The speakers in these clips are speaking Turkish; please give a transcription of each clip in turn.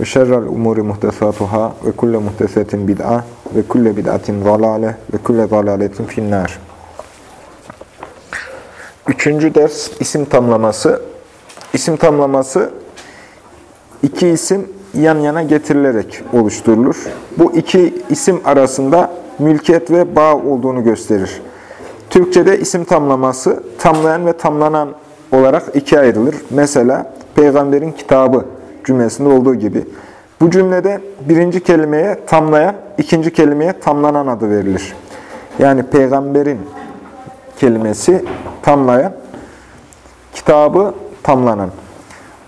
ve şerrel umuri muhtesatuhâ ve kulle muhtesetin bid'a ve kulle bid'atin zalâle ve kulle zalâletin finnâr. Üçüncü ders isim tamlaması. İsim tamlaması iki isim yan yana getirilerek oluşturulur. Bu iki isim arasında mülkiyet ve bağ olduğunu gösterir. Türkçe'de isim tamlaması tamlayan ve tamlanan olarak ikiye ayrılır. Mesela peygamberin kitabı cümlesinde olduğu gibi. Bu cümlede birinci kelimeye tamlayan, ikinci kelimeye tamlanan adı verilir. Yani peygamberin kelimesi tamlayan, kitabı tamlanan.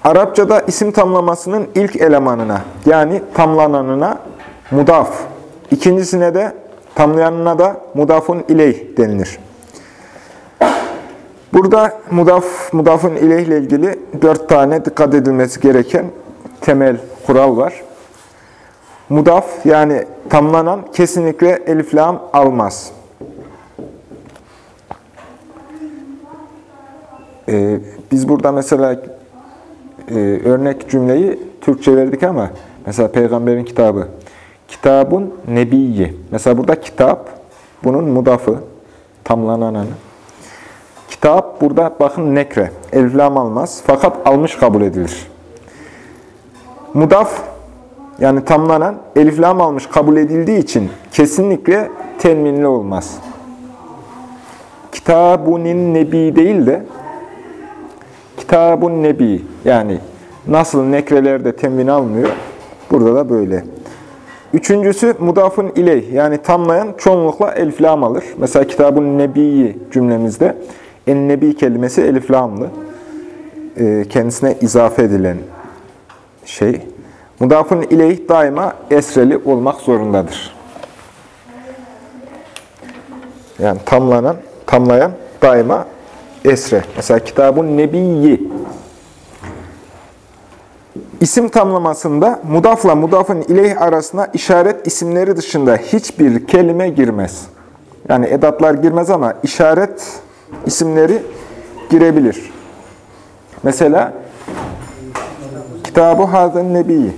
Arapçada isim tamlamasının ilk elemanına yani tamlananına mudaf, ikincisine de tamlayanına da mudafun ileyh denilir. Burada mudaf, mudafın ileyh ile ilgili dört tane dikkat edilmesi gereken temel kural var. Mudaf yani tamlanan kesinlikle elif lam almaz. Ee, biz burada mesela e, örnek cümleyi Türkçe verdik ama mesela peygamberin kitabı. Kitabun nebiyyi. Mesela burada kitap bunun mudafı, tamlananı. Kitap burada bakın nekre, elif lam almaz fakat almış kabul edilir. Mudaf yani tamlanan elif lam almış kabul edildiği için kesinlikle tenminli olmaz. Kitabunin nebi değil de kitabun nebi yani nasıl nekrelerde temin almıyor burada da böyle. Üçüncüsü mudafın iley yani tamlayan çoğunlukla elif lam alır. Mesela kitabun nebiyi cümlemizde en nebi kelimesi elif lamlı. Kendisine izafe edilen şey. Mudafın ileyh daima esreli olmak zorundadır. Yani tamlanan, tamlayan daima esre. Mesela kitabun nebiyyi. İsim tamlamasında mudafla mudafın ileyh arasına işaret isimleri dışında hiçbir kelime girmez. Yani edatlar girmez ama işaret isimleri girebilir. Mesela Kitabı Hazen Nebi.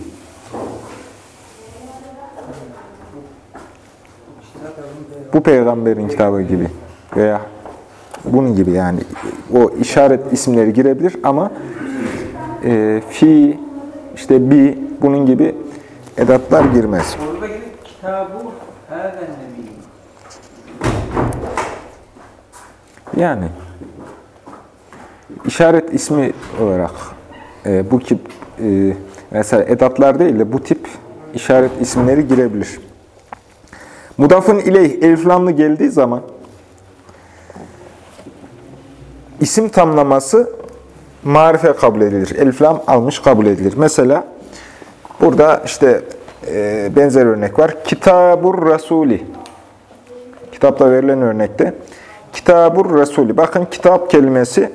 Bu peygamberin kitabı gibi veya bunun gibi yani o işaret isimleri girebilir ama e, fi, işte bi, bunun gibi edatlar girmez. Yani işaret ismi olarak e, bu e, mesela edatlar değil de bu tip işaret isimleri girebilir. Mudafın ileyh eliflamlı geldiği zaman isim tamlaması marife kabul edilir. Eliflam almış kabul edilir. Mesela burada işte e, benzer örnek var. Kitabur Rasuli. Kitapta verilen örnekte. Kitabur Resulü. Bakın kitap kelimesi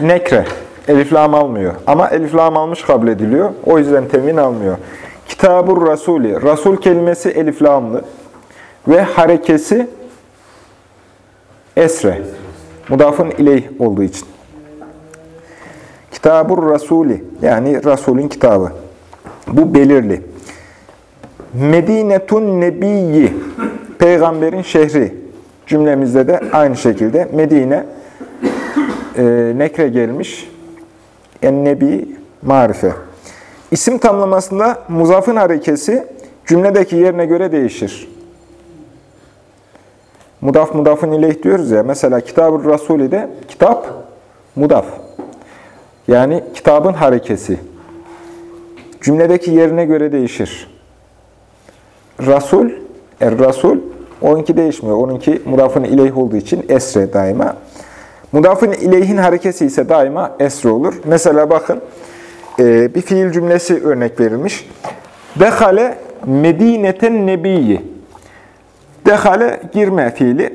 nekre. Eliflam almıyor. Ama eliflam almış kabul ediliyor. O yüzden temin almıyor. Kitabur Resulü. Rasul kelimesi eliflamlı. Ve harekesi esre. Mudafın ileyh olduğu için. Kitabur Resulü. Yani Resulün kitabı. Bu belirli. Medinetun Nebiyyi. Peygamberin şehri cümlemizde de aynı şekilde Medine e, nekre gelmiş. En-Nebi marife. İsim tamlamasında muzafın harekesi cümledeki yerine göre değişir. Mudaf mudafın ileyh diyoruz ya. Mesela Kitab-ı Resulü'de kitap mudaf. Yani kitabın harekesi. Cümledeki yerine göre değişir. Rasul, er-Rasul Onunki değişmiyor. Onunki mudafın ileyh olduğu için esre daima. Mudafın ileyhin harekesi ise daima esre olur. Mesela bakın e, bir fiil cümlesi örnek verilmiş. Dehale Medineten Nebiyi. Dehale girme fiili.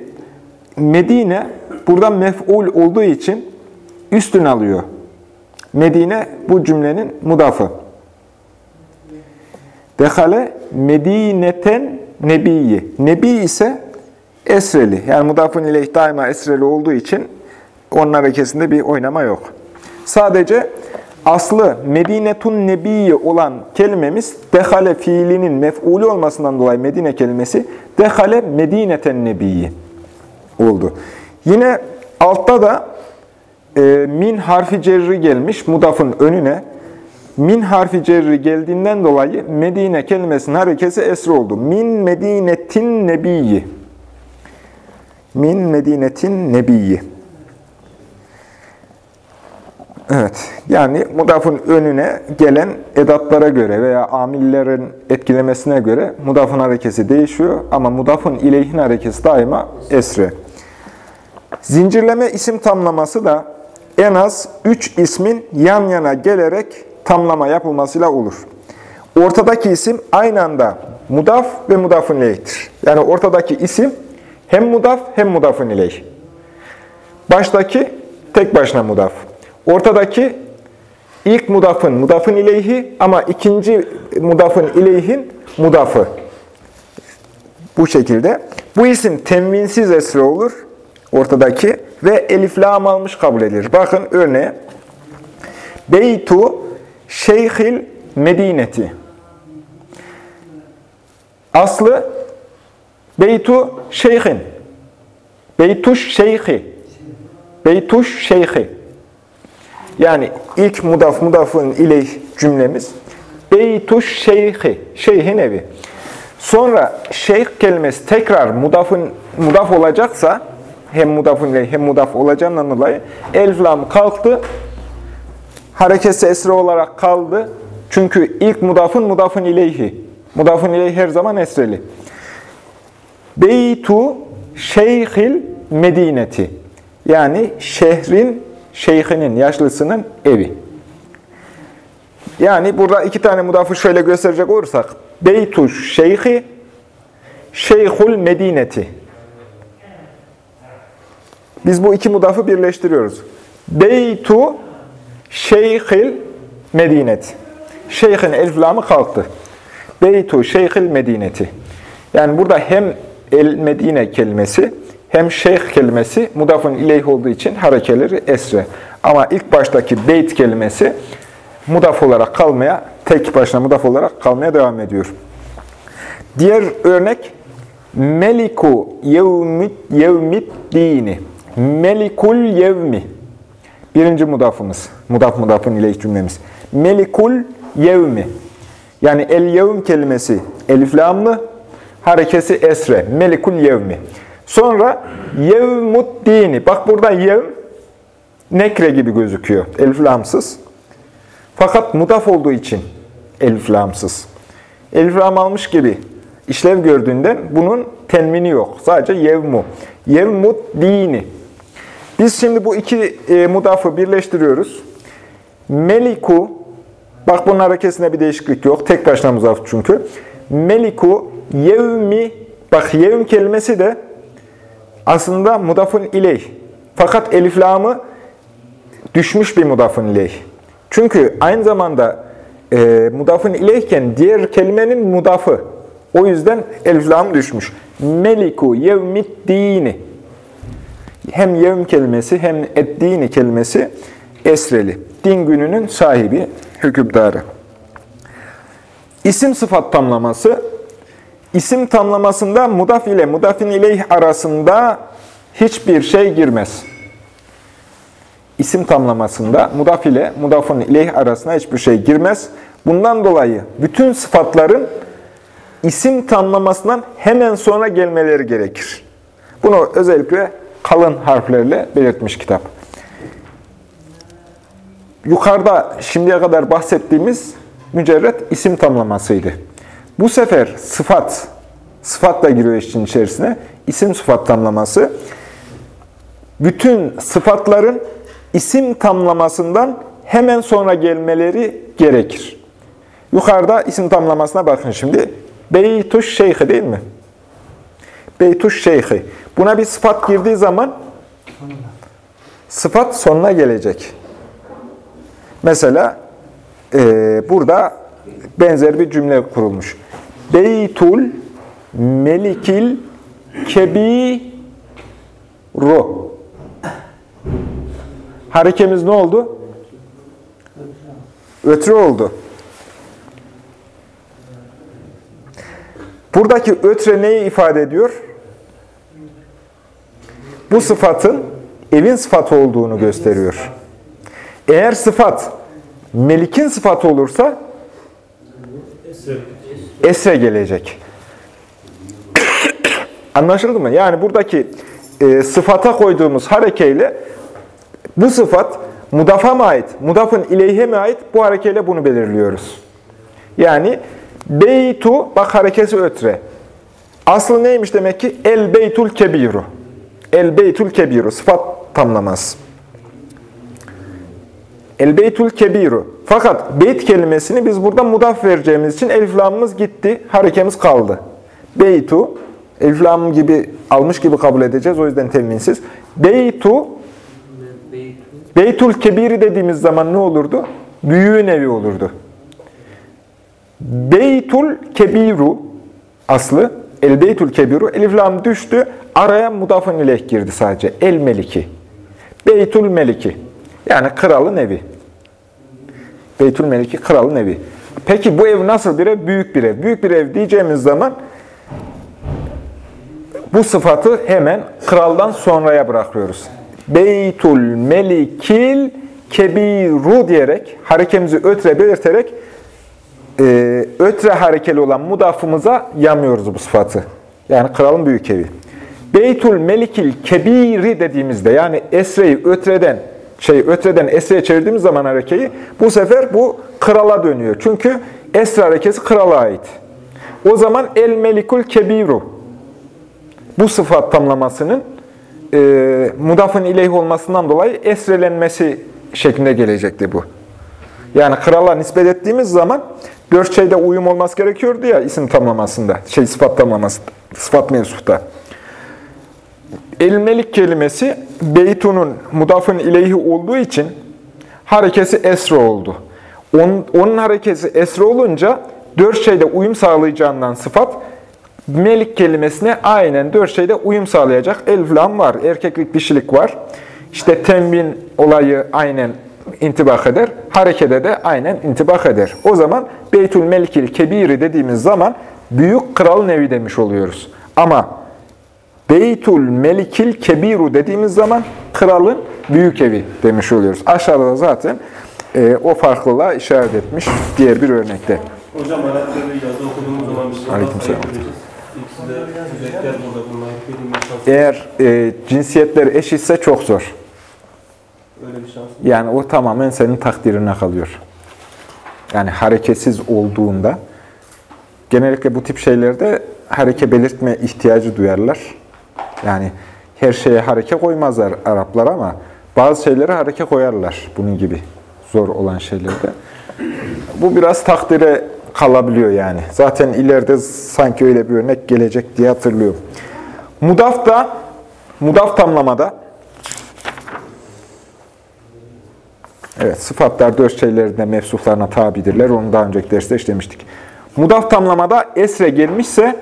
Medine buradan mef'ul olduğu için üstün alıyor. Medine bu cümlenin mudafı. Dehale Medineten Nebiyi. Nebi ise esreli. Yani mudafın ileyh daima esreli olduğu için onun harekesinde bir oynama yok. Sadece aslı Medinetun Nebiyi olan kelimemiz dehale fiilinin mef'ulü olmasından dolayı Medine kelimesi dehale Medineten Nebiyi oldu. Yine altta da e, min harfi cerri gelmiş mudafın önüne. Min harfi cerri geldiğinden dolayı Medine kelimesinin harekesi esri oldu. Min Medinetin Nebiyi. Min Medinetin Nebiyi. Evet, yani mudafın önüne gelen edatlara göre veya amillerin etkilemesine göre mudafın harekesi değişiyor ama mudafın ileyhin harekesi daima esre. Zincirleme isim tamlaması da en az üç ismin yan yana gelerek tamlama yapılmasıyla olur. Ortadaki isim aynı anda mudaf ve mudafın ileyhtir. Yani ortadaki isim hem mudaf hem mudafın ileyh. Baştaki tek başına mudaf. Ortadaki ilk mudafın mudafın ileyhi ama ikinci mudafın ileyhin mudafı. Bu şekilde. Bu isim temvinsiz esre olur. Ortadaki ve elif lam almış kabul edilir. Bakın örneğe. Beytu şeyhil medineti. Aslı beytu şeyhin. Beytuş şeyhi. Beytuş şeyhi. Yani ilk mudaf mudafın ileyh cümlemiz Beytuş şeyhi, şeyhin evi. Sonra şeyh kelimesi tekrar mudafın mudaf olacaksa hem mudafın ileyh hem mudaf olacağından dolayı elif lam kalktı. Harekesi esre olarak kaldı. Çünkü ilk mudafın mudafın ileyhi. Mudafın ileyhi her zaman esreli. Beytu şeyhil medineti. Yani şehrin şeyhinin, yaşlısının evi. Yani burada iki tane mudafı şöyle gösterecek olursak. Beytu şeyhi, şeyhul medineti. Biz bu iki mudafı birleştiriyoruz. Beytu şeyhil medineti. Şeyhin elif lamı kalktı. Beytu şeyhil medineti. Yani burada hem el medine kelimesi hem şeyh kelimesi mudafın ileyh olduğu için harekeleri esre. Ama ilk baştaki beyt kelimesi mudaf olarak kalmaya, tek başına mudaf olarak kalmaya devam ediyor. Diğer örnek Meliku yevmit, yevmit dini. Melikul yevmi. Birinci mudafımız. Mudaf mudafın ileyh cümlemiz. Melikul yevmi. Yani el yevm kelimesi elif lamlı, harekesi esre. Melikul yevmi. Sonra yevmut dini. Bak burada yevm nekre gibi gözüküyor. Elif lamsız. Fakat mudaf olduğu için elif lamsız. Elif lam almış gibi işlev gördüğünden bunun tenmini yok. Sadece yevmu. Yevmut dini. Biz şimdi bu iki e, mudafı birleştiriyoruz. Meliku, bak bunun harekesinde bir değişiklik yok. Tek başına mudaf çünkü. Meliku, yevmi, bak yevm kelimesi de aslında mudafın ileyh. Fakat elif lamı düşmüş bir mudafın ileyh. Çünkü aynı zamanda e, mudafın ileyhken diğer kelimenin mudafı. O yüzden elif lam düşmüş. Meliku yevmid dini. Hem yevm kelimesi hem eddini kelimesi esreli. Din gününün sahibi, hükümdarı. İsim sıfat tamlaması. İsim tamlamasında mudaf ile mudafin ileyh arasında hiçbir şey girmez. İsim tamlamasında mudaf ile mudafın ileyh arasında hiçbir şey girmez. Bundan dolayı bütün sıfatların isim tamlamasından hemen sonra gelmeleri gerekir. Bunu özellikle kalın harflerle belirtmiş kitap. Yukarıda şimdiye kadar bahsettiğimiz mücerret isim tamlamasıydı. Bu sefer sıfat, sıfat da giriyor işin içerisine. İsim sıfat tamlaması. Bütün sıfatların isim tamlamasından hemen sonra gelmeleri gerekir. Yukarıda isim tamlamasına bakın şimdi. Beytuş şeyhi değil mi? Beytuş şeyhi. Buna bir sıfat girdiği zaman sıfat sonuna gelecek. Mesela e, burada benzer bir cümle kurulmuş. Beytul melikil kebiru. Harekemiz ne oldu? Ötürü oldu. Buradaki ötre neyi ifade ediyor? Bu sıfatın evin sıfatı olduğunu gösteriyor. Eğer sıfat melikin sıfatı olursa esre gelecek. Anlaşıldı mı? Yani buradaki e, sıfata koyduğumuz harekeyle bu sıfat mudafa mı ait, mudafın ileyhe mi ait bu harekeyle bunu belirliyoruz. Yani beytu, bak harekesi ötre. Aslı neymiş demek ki? El beytul kebiru. El beytul kebiru, sıfat tamlaması. El beytul kebiru. Fakat beyt kelimesini biz burada mudaf vereceğimiz için elif lamımız gitti, harekemiz kaldı. Beytu, elif lam gibi almış gibi kabul edeceğiz, o yüzden teminsiz. Beytu, beytul kebiri dediğimiz zaman ne olurdu? Büyüğün evi olurdu. Beytul kebiru aslı, el beytul kebiru, elif lam düştü, araya mudafın ileh girdi sadece, el meliki. Beytul meliki, yani kralın evi. Beytül Meliki kralın evi. Peki bu ev nasıl bir ev? Büyük bir ev. Büyük bir ev diyeceğimiz zaman bu sıfatı hemen kraldan sonraya bırakıyoruz. Beytul Melikil Kebiru diyerek, harekemizi ötre belirterek e, ötre harekeli olan mudafımıza yamıyoruz bu sıfatı. Yani kralın büyük evi. Beytul Melikil Kebiri dediğimizde yani esreyi ötreden şey ötreden esreye çevirdiğimiz zaman harekeyi bu sefer bu krala dönüyor. Çünkü esre harekesi krala ait. O zaman el melikul kebiru bu sıfat tamlamasının e, mudafın ileyh olmasından dolayı esrelenmesi şeklinde gelecekti bu. Yani krala nispet ettiğimiz zaman dört şeyde uyum olması gerekiyordu ya isim tamlamasında, şey sıfat tamlamasında, sıfat mevsufta. El-Melik kelimesi beytunun mudafın ileyhi olduğu için harekesi esre oldu. Onun, onun harekesi esre olunca dört şeyde uyum sağlayacağından sıfat melik kelimesine aynen dört şeyde uyum sağlayacak. Lam var, erkeklik dişilik var. İşte tembin olayı aynen intibak eder. Harekede de aynen intibak eder. O zaman Beytül Melikil Kebiri dediğimiz zaman büyük kral nevi demiş oluyoruz. Ama Beytul Melikil Kebiru dediğimiz zaman kralın büyük evi demiş oluyoruz. Aşağıda da zaten e, o farklılığa işaret etmiş diğer bir örnekte. Hocam Arapçada bir yazı okuduğumuz zaman. Benim bir şans. Eğer e, cinsiyetler eşitse çok zor. Öyle bir şans. Yani o tamamen senin takdirine kalıyor. Yani hareketsiz olduğunda genellikle bu tip şeylerde hareke belirtme ihtiyacı duyarlar. Yani her şeye hareke koymazlar Araplar ama bazı şeylere hareke koyarlar bunun gibi zor olan şeylerde. Bu biraz takdire kalabiliyor yani. Zaten ileride sanki öyle bir örnek gelecek diye hatırlıyorum. Mudaf da, mudaf tamlamada Evet, sıfatlar dört şeylerinde mefsuflarına tabidirler. Onu daha önceki derste işlemiştik. Mudaf tamlamada esre gelmişse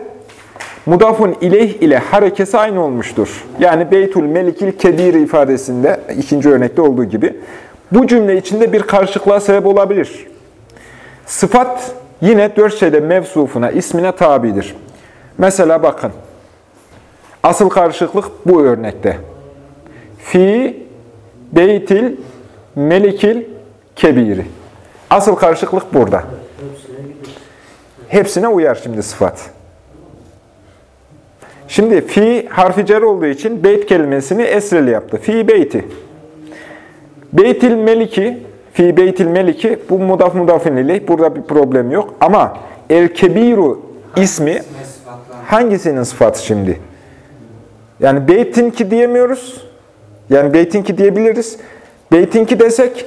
mudafun ileyh ile harekesi aynı olmuştur. Yani Beytul Melikil Kedir ifadesinde ikinci örnekte olduğu gibi bu cümle içinde bir karışıklığa sebep olabilir. Sıfat yine dört şeyde mevsufuna, ismine tabidir. Mesela bakın. Asıl karışıklık bu örnekte. Fi beytil melikil kebiri. Asıl karışıklık burada. Hepsine uyar şimdi sıfat. Şimdi fi harfi cer olduğu için beyt kelimesini esreli yaptı. Fi beyti. Beytil meliki, fi beytil meliki bu mudaf mudafin ileyh. Burada bir problem yok. Ama el kebiru ismi hangisinin sıfatı şimdi? Yani beytinki diyemiyoruz. Yani beytinki diyebiliriz. Beytinki desek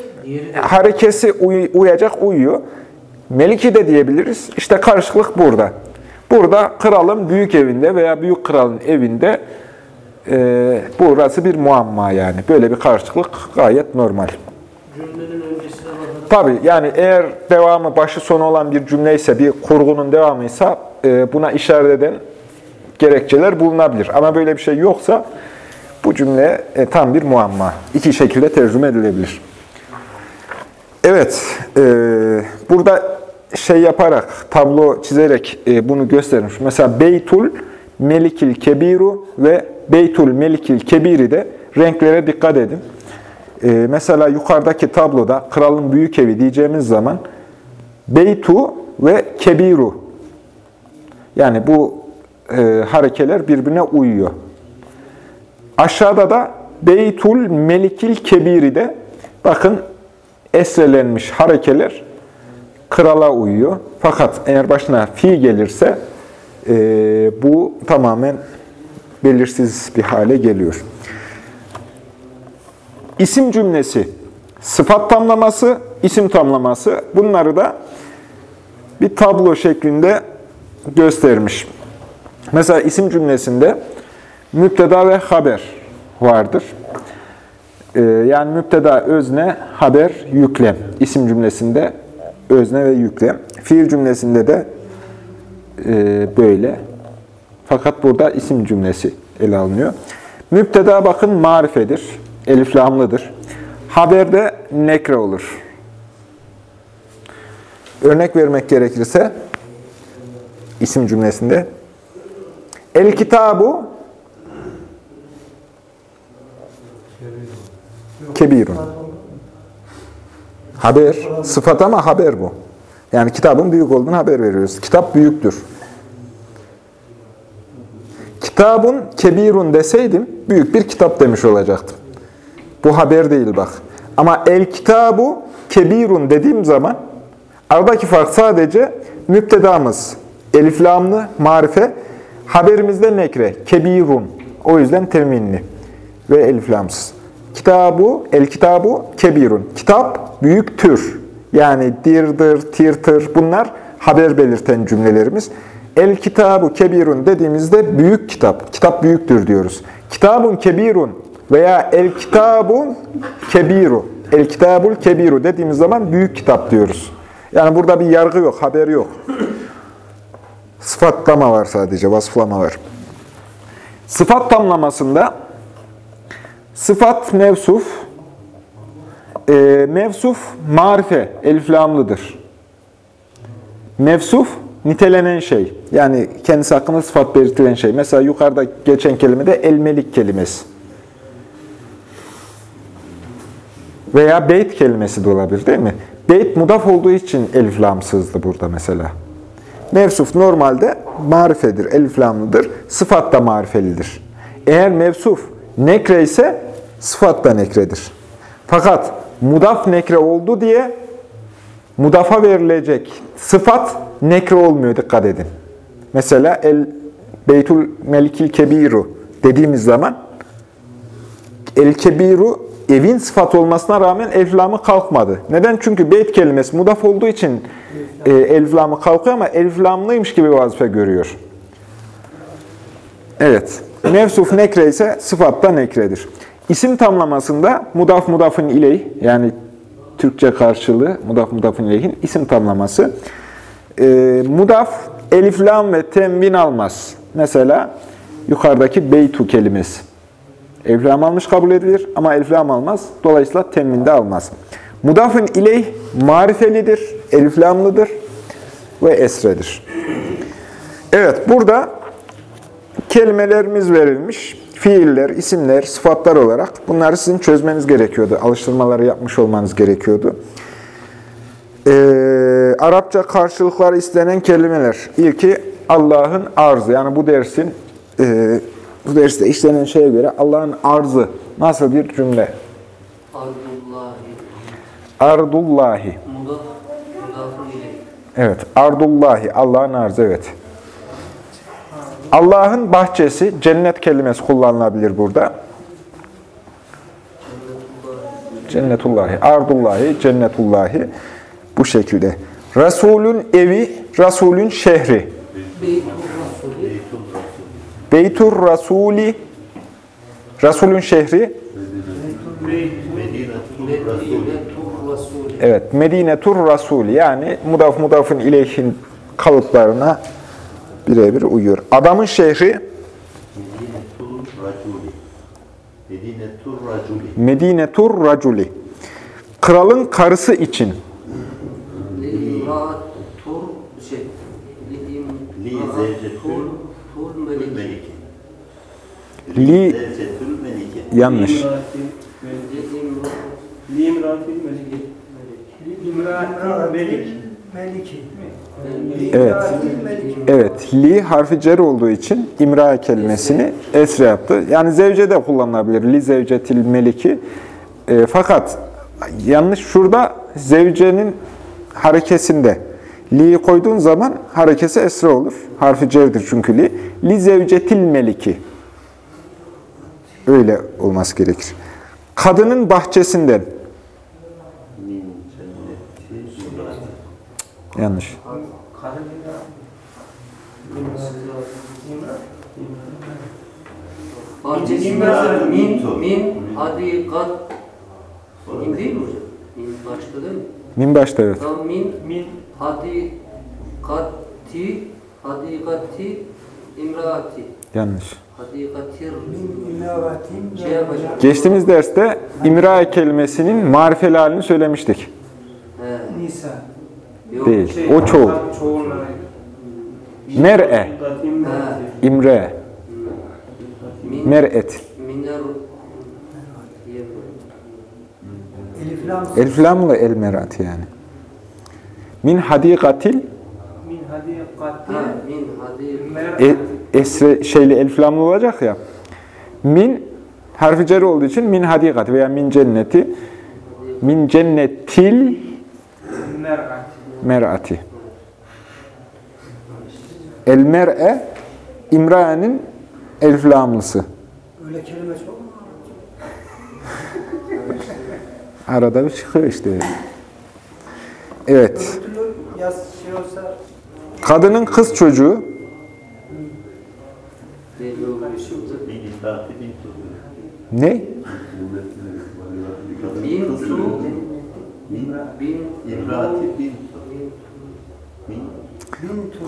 harekesi uy- uyacak, uyuyor. Meliki de diyebiliriz. İşte karışıklık burada. Burada kralın büyük evinde veya büyük kralın evinde e, burası bir muamma yani. Böyle bir karışıklık gayet normal. Tabii yani eğer devamı başı sonu olan bir cümle ise, bir kurgunun devamıysa e, buna işaret eden gerekçeler bulunabilir. Ama böyle bir şey yoksa bu cümle e, tam bir muamma. İki şekilde tercüme edilebilir. Evet, e, burada şey yaparak, tablo çizerek e, bunu göstermiş. Mesela Beytul Melikil Kebiru ve Beytul Melikil Kebiri de renklere dikkat edin. E, mesela yukarıdaki tabloda kralın büyük evi diyeceğimiz zaman Beytu ve Kebiru. Yani bu e, harekeler birbirine uyuyor. Aşağıda da Beytul Melikil Kebiri de bakın esrelenmiş harekeler krala uyuyor. Fakat eğer başına fi gelirse e, bu tamamen belirsiz bir hale geliyor. İsim cümlesi, sıfat tamlaması, isim tamlaması bunları da bir tablo şeklinde göstermiş. Mesela isim cümlesinde müpteda ve haber vardır. Ee, yani müpteda özne, haber yüklem. İsim cümlesinde özne ve yüklem. Fiil cümlesinde de e, böyle. Fakat burada isim cümlesi ele alınıyor. Müpteda bakın marifedir. Elif lamlıdır. Haberde nekre olur. Örnek vermek gerekirse isim cümlesinde El kitabu kebirun. Haber, sıfat ama haber bu. Yani kitabın büyük olduğunu haber veriyoruz. Kitap büyüktür. Kitabun kebirun deseydim büyük bir kitap demiş olacaktım. Bu haber değil bak. Ama el kitabu kebirun dediğim zaman aradaki fark sadece müptedamız. Elif lamlı marife, haberimizde nekre, kebirun. O yüzden teminli ve elif lamsız. Kitabu, el kitabu kebirun. Kitap büyüktür. Yani dirdir, tirtir bunlar haber belirten cümlelerimiz. El kitabu kebirun dediğimizde büyük kitap. Kitap büyüktür diyoruz. Kitabun kebirun veya el kitabun kebiru. El kitabul kebiru dediğimiz zaman büyük kitap diyoruz. Yani burada bir yargı yok, haber yok. Sıfatlama var sadece, vasıflama var. Sıfat tamlamasında sıfat mevsuf, e, mevsuf marife, eliflamlıdır. Mevsuf nitelenen şey. Yani kendisi hakkında sıfat belirtilen şey. Mesela yukarıda geçen kelime de el-melik kelimesi. Veya beyt kelimesi de olabilir değil mi? Beyt mudaf olduğu için elif lamsızdı burada mesela. Mevsuf normalde marifedir, elif lamlıdır. Sıfat da marifelidir. Eğer mevsuf nekre ise sıfat da nekredir. Fakat mudaf nekre oldu diye mudafa verilecek sıfat nekre olmuyor dikkat edin. Mesela el Beytul Melikil Kebiru dediğimiz zaman el Kebiru evin sıfat olmasına rağmen elflamı kalkmadı. Neden? Çünkü beyt kelimesi mudaf olduğu için e, elflamı kalkıyor ama elflamlıymış gibi vazife görüyor. Evet. Mevsuf nekre ise sıfatta nekredir. İsim tamlamasında mudaf mudafın ileyh yani Türkçe karşılığı mudaf mudafın ileyhin isim tamlaması. E, mudaf eliflam ve tenvin almaz. Mesela yukarıdaki beytu kelimesi. Elflam almış kabul edilir ama elflam almaz. Dolayısıyla temminde almaz. Mudafın ileyh marifelidir, eliflamlıdır ve esredir. Evet, burada kelimelerimiz verilmiş. Fiiller, isimler, sıfatlar olarak bunları sizin çözmeniz gerekiyordu. Alıştırmaları yapmış olmanız gerekiyordu. Ee, Arapça karşılıkları istenen kelimeler. İlki Allah'ın arzı. Yani bu dersin e, bu derste işlenen şeye göre Allah'ın arzı nasıl bir cümle? Ardullahi. Ardullahi. Mudaf. Mudafın ile. Evet. Ardullahi. Allah'ın arzı. Evet. Allah'ın bahçesi, cennet kelimesi kullanılabilir burada. cennetullahi. Ardullahi, cennetullahi. Bu şekilde. Resulün evi, Resulün şehri. Beytur Rasuli, Resulün şehri. Evet, Medinetur Rasuli yani mudaf mudafın ileyhin kalıplarına birebir uyuyor. Adamın şehri Medinetur Raculi. Kralın karısı için. Şey. Li. Li yanlış. Meliki. Limratil Melik. Evet. Evet, li harfi cer olduğu için imra kelimesini esre yaptı. Yani zevce de kullanılabilir. Li zevcetil meliki. E, fakat yanlış şurada zevcenin harekesinde. Li'yi koyduğun zaman harekesi esre olur. Harfi cerdir çünkü li. Li zevcetil meliki. Öyle olması gerekir. Kadının bahçesinden. Yanlış. Bahçesinden min, min, hadikat. Min değil mi hocam? Min başka değil mi? Min başta evet. Tam min, Min hadikati, hadikati, imraati. Yanlış. Şey. Geçtiğimiz derste imra kelimesinin marifeli halini söylemiştik. He. Nisa. Yok. Değil. şey, O çoğul. Mer'e, imre, Min, mer'et. diye Elif lam. Elif lamlı el merat yani. Min hadikatil Min hadikati. Ha, min hadik. Mer. e, esre şeyli elif lamlı olacak ya. Min harfi cer olduğu için min hadikat veya min cenneti min cennetil Mer'at. mer'ati. El mer'e imranenin elif lamlısı. Öyle kelime çok mu? Arada bir çıkıyor işte. Evet. Şey olsa Kadının kız çocuğu ne? Bin tu, bin.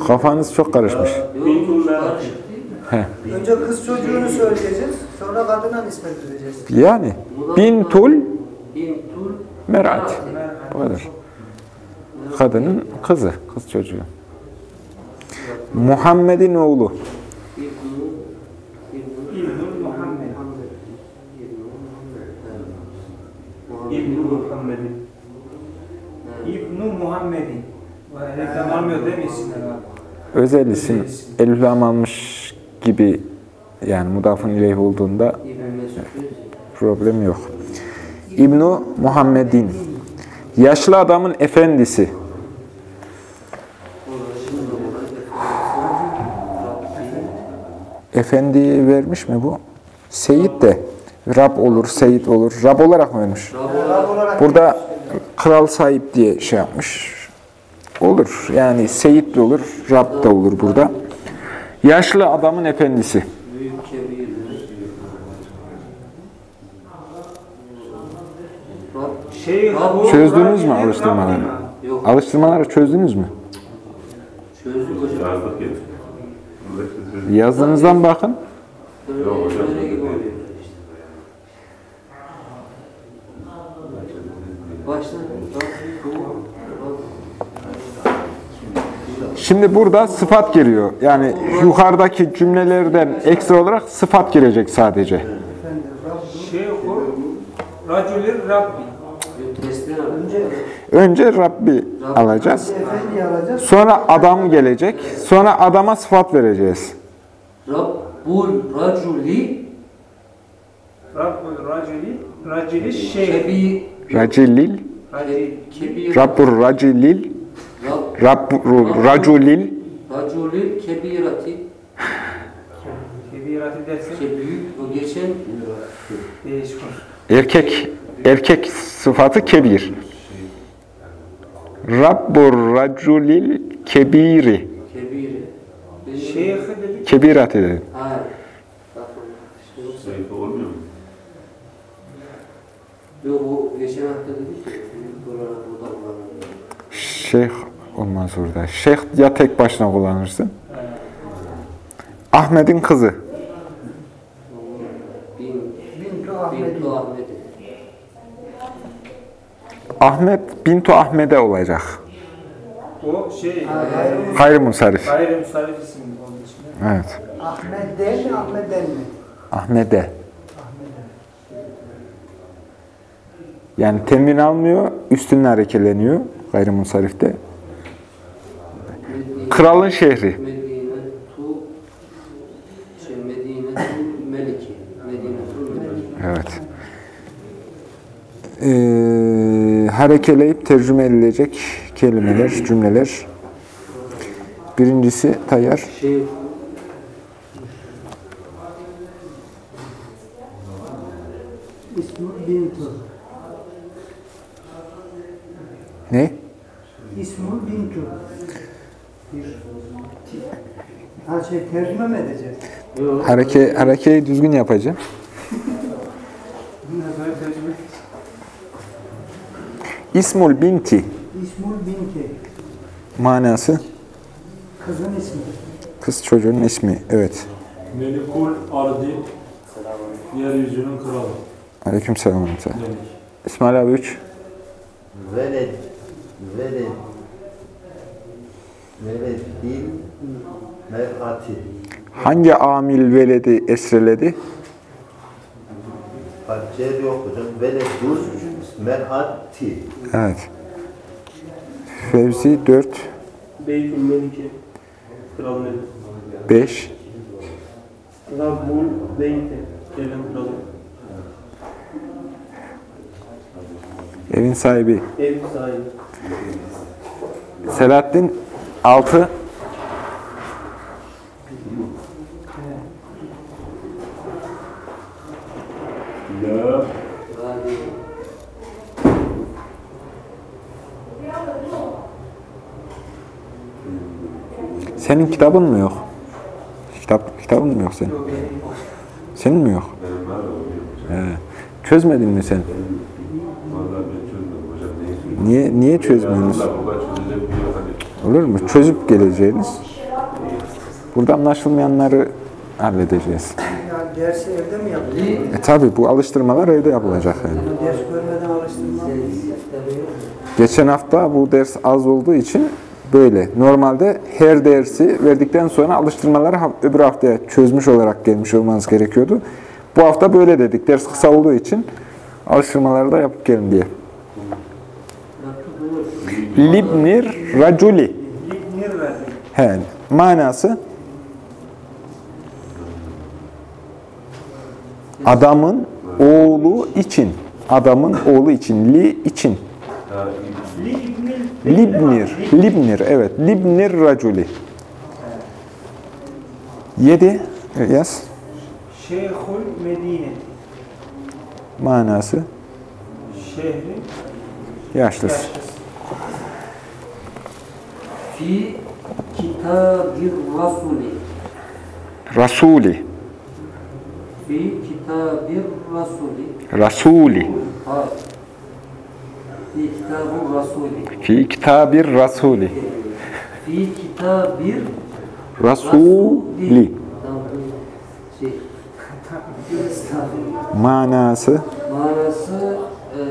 Kafanız çok karışmış. Önce kız çocuğunu söyleyeceğiz. Sonra kadına nispet edeceğiz. Yani bintul Bin tul, merat. O kadar. Kadının kızı, kız çocuğu. Muhammed'in oğlu. İbnu, İbnu, İbnül Muhammed. İbnu, İbnül Muhammed'in. İbnu Muhammed'in. Reklam almıyor değil mi isimler abi? Özel isim, elif almış gibi yani mudafın ileyh olduğunda problem yok. İbnu Muhammed'in. Yaşlı adamın efendisi. Efendi vermiş mi bu? Seyit de. Rab olur, Seyit olur. Rab olarak mı vermiş? Burada kral sahip diye şey yapmış. Olur. Yani Seyit de olur, Rab da olur burada. Yaşlı adamın efendisi. Çözdünüz mü alıştırmaları? Yok. Alıştırmaları çözdünüz mü? Yazdığınızdan bakın. Başla. Rab, Rab. Şimdi burada sıfat giriyor. Yani yukarıdaki cümlelerden ekstra olarak sıfat girecek sadece. Racülür Rabbi. Önce Rabbi alacağız. Sonra adam gelecek. Sonra adama sıfat vereceğiz. Rabbul raculi Rabbul Racülü. Racülü şey. kebi Racilil, Rabbur racilil, Rab Rabbur raculil, raculil kebirati Kebiratı derse ke büyük o geçen erkek Erkek sıfatı kebir. Rabbur raculil kebiri. Kebiri. Şeyhi dedik. Kebirati. Bak, şey yok. Sayfa olmuyor mu? Yok o geçen hafta dedik ki burada burada kullanılıyor. Şeyh olmaz orada. Şeyh ya tek başına kullanırsın. Ahmet'in kızı. Ahmet. Bintu Ahmet. Ahmet Bintu Ahmet'e olacak. O şey, Hayr-ı gayrimsarif isim onun için. Evet. Ahmet değil mi Ahmet'den mi? Ahmet'e. Yani temin almıyor, üstünle harekeleniyor gayrimusarifte. Kralın şehri. Medine tu şey Medine tu Meliki. Medine tu Meliki. Evet. Ee, harekeleyip tercüme edilecek kelimeler, cümleler. Birincisi tayyar. Şey. Ne? İsmi Bintu. Ha şey tercüme mi edeceğiz? yok. Hareke, harekeyi düzgün yapacağım. Bundan sonra tercüme İsmul binti İsmul Binti. manası Kızın ismi. kız çocuğun ismi. Evet. Melikul Ardi, yeryüzünün kralı Aleykümselam. demek. İsmail abi 3. Veled, veled, veled dil mer'ati. Hangi amil veledi esreledi? Parçaya yok hocam. Veledul mer'ati. Evet. Fevzi 4, Beytül Meliki. Kral Melik. 5, Rabbul Beyti. Evin kralı. evin sahibi. Ev sahibi. Selahattin 6, Vadi. senin kitabın mı yok? Kitap, kitabın mı yok senin? Senin mi yok? He. Çözmedin mi sen? Niye niye yok hani. Olur mu? Çözüp geleceğiniz. Burada anlaşılmayanları halledeceğiz. Yani dersi evde mi yapıyoruz? E tabi bu alıştırmalar evde yapılacak yani. Ders görmeden alıştırma. Geçen hafta bu ders az olduğu için böyle. Normalde her dersi verdikten sonra alıştırmaları öbür haftaya çözmüş olarak gelmiş olmanız gerekiyordu. Bu hafta böyle dedik. Ders kısa olduğu için alıştırmaları da yapıp gelin diye. Libnir raculi. Libnir. He, manası adamın oğlu için. Adamın oğlu için. Li için. Libnir. Libnir. Libnir. Evet. Libnir raculi. Yedi. Yaz. Şeyhul Medine. Manası Şehri yaşlısı. yaşlısı. Fi kitabir rasuli. Rasuli. Fi kitabir rasuli. Rasuli. Hayır. Fi kitabir rasuli. Fi kitabir rasuli. Fi kitabir Rasuli. Tamam. Şey. Manası Manası e,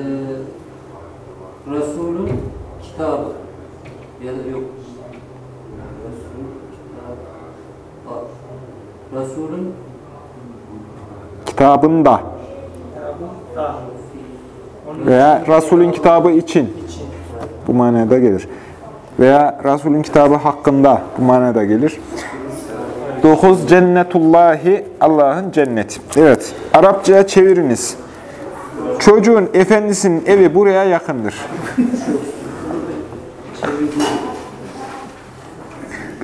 Resul'ün kitabı. Ya da yok. Resul'ün kitabı. Resul'ün kitabında Da. Veya Resulün kitabı için bu manada gelir. Veya Resulün kitabı hakkında bu manada gelir. 9 cennetullahi Allah'ın cenneti. Evet. Arapçaya çeviriniz. Çocuğun efendisinin evi buraya yakındır.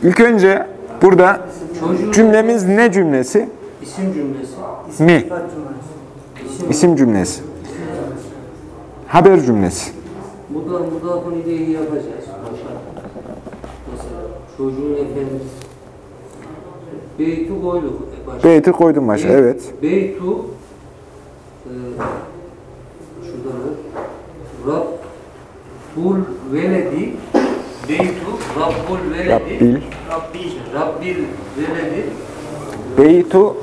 İlk önce burada çocuğun cümlemiz ne cümlesi? isim cümlesi. Mi. İsim, İsim cümlesi. Haber cümlesi. Bu da mudafın ileyi yapacağız. Mesela çocuğun efendisi. Beytu koyduk. e, Başa. Beyti koydum başa. Bey- Evet. Beytu e, şurada ne? Rabbul veledi Beytu Rabbul veledi Rabbil. Rabbil Rabbil veledi Beytu.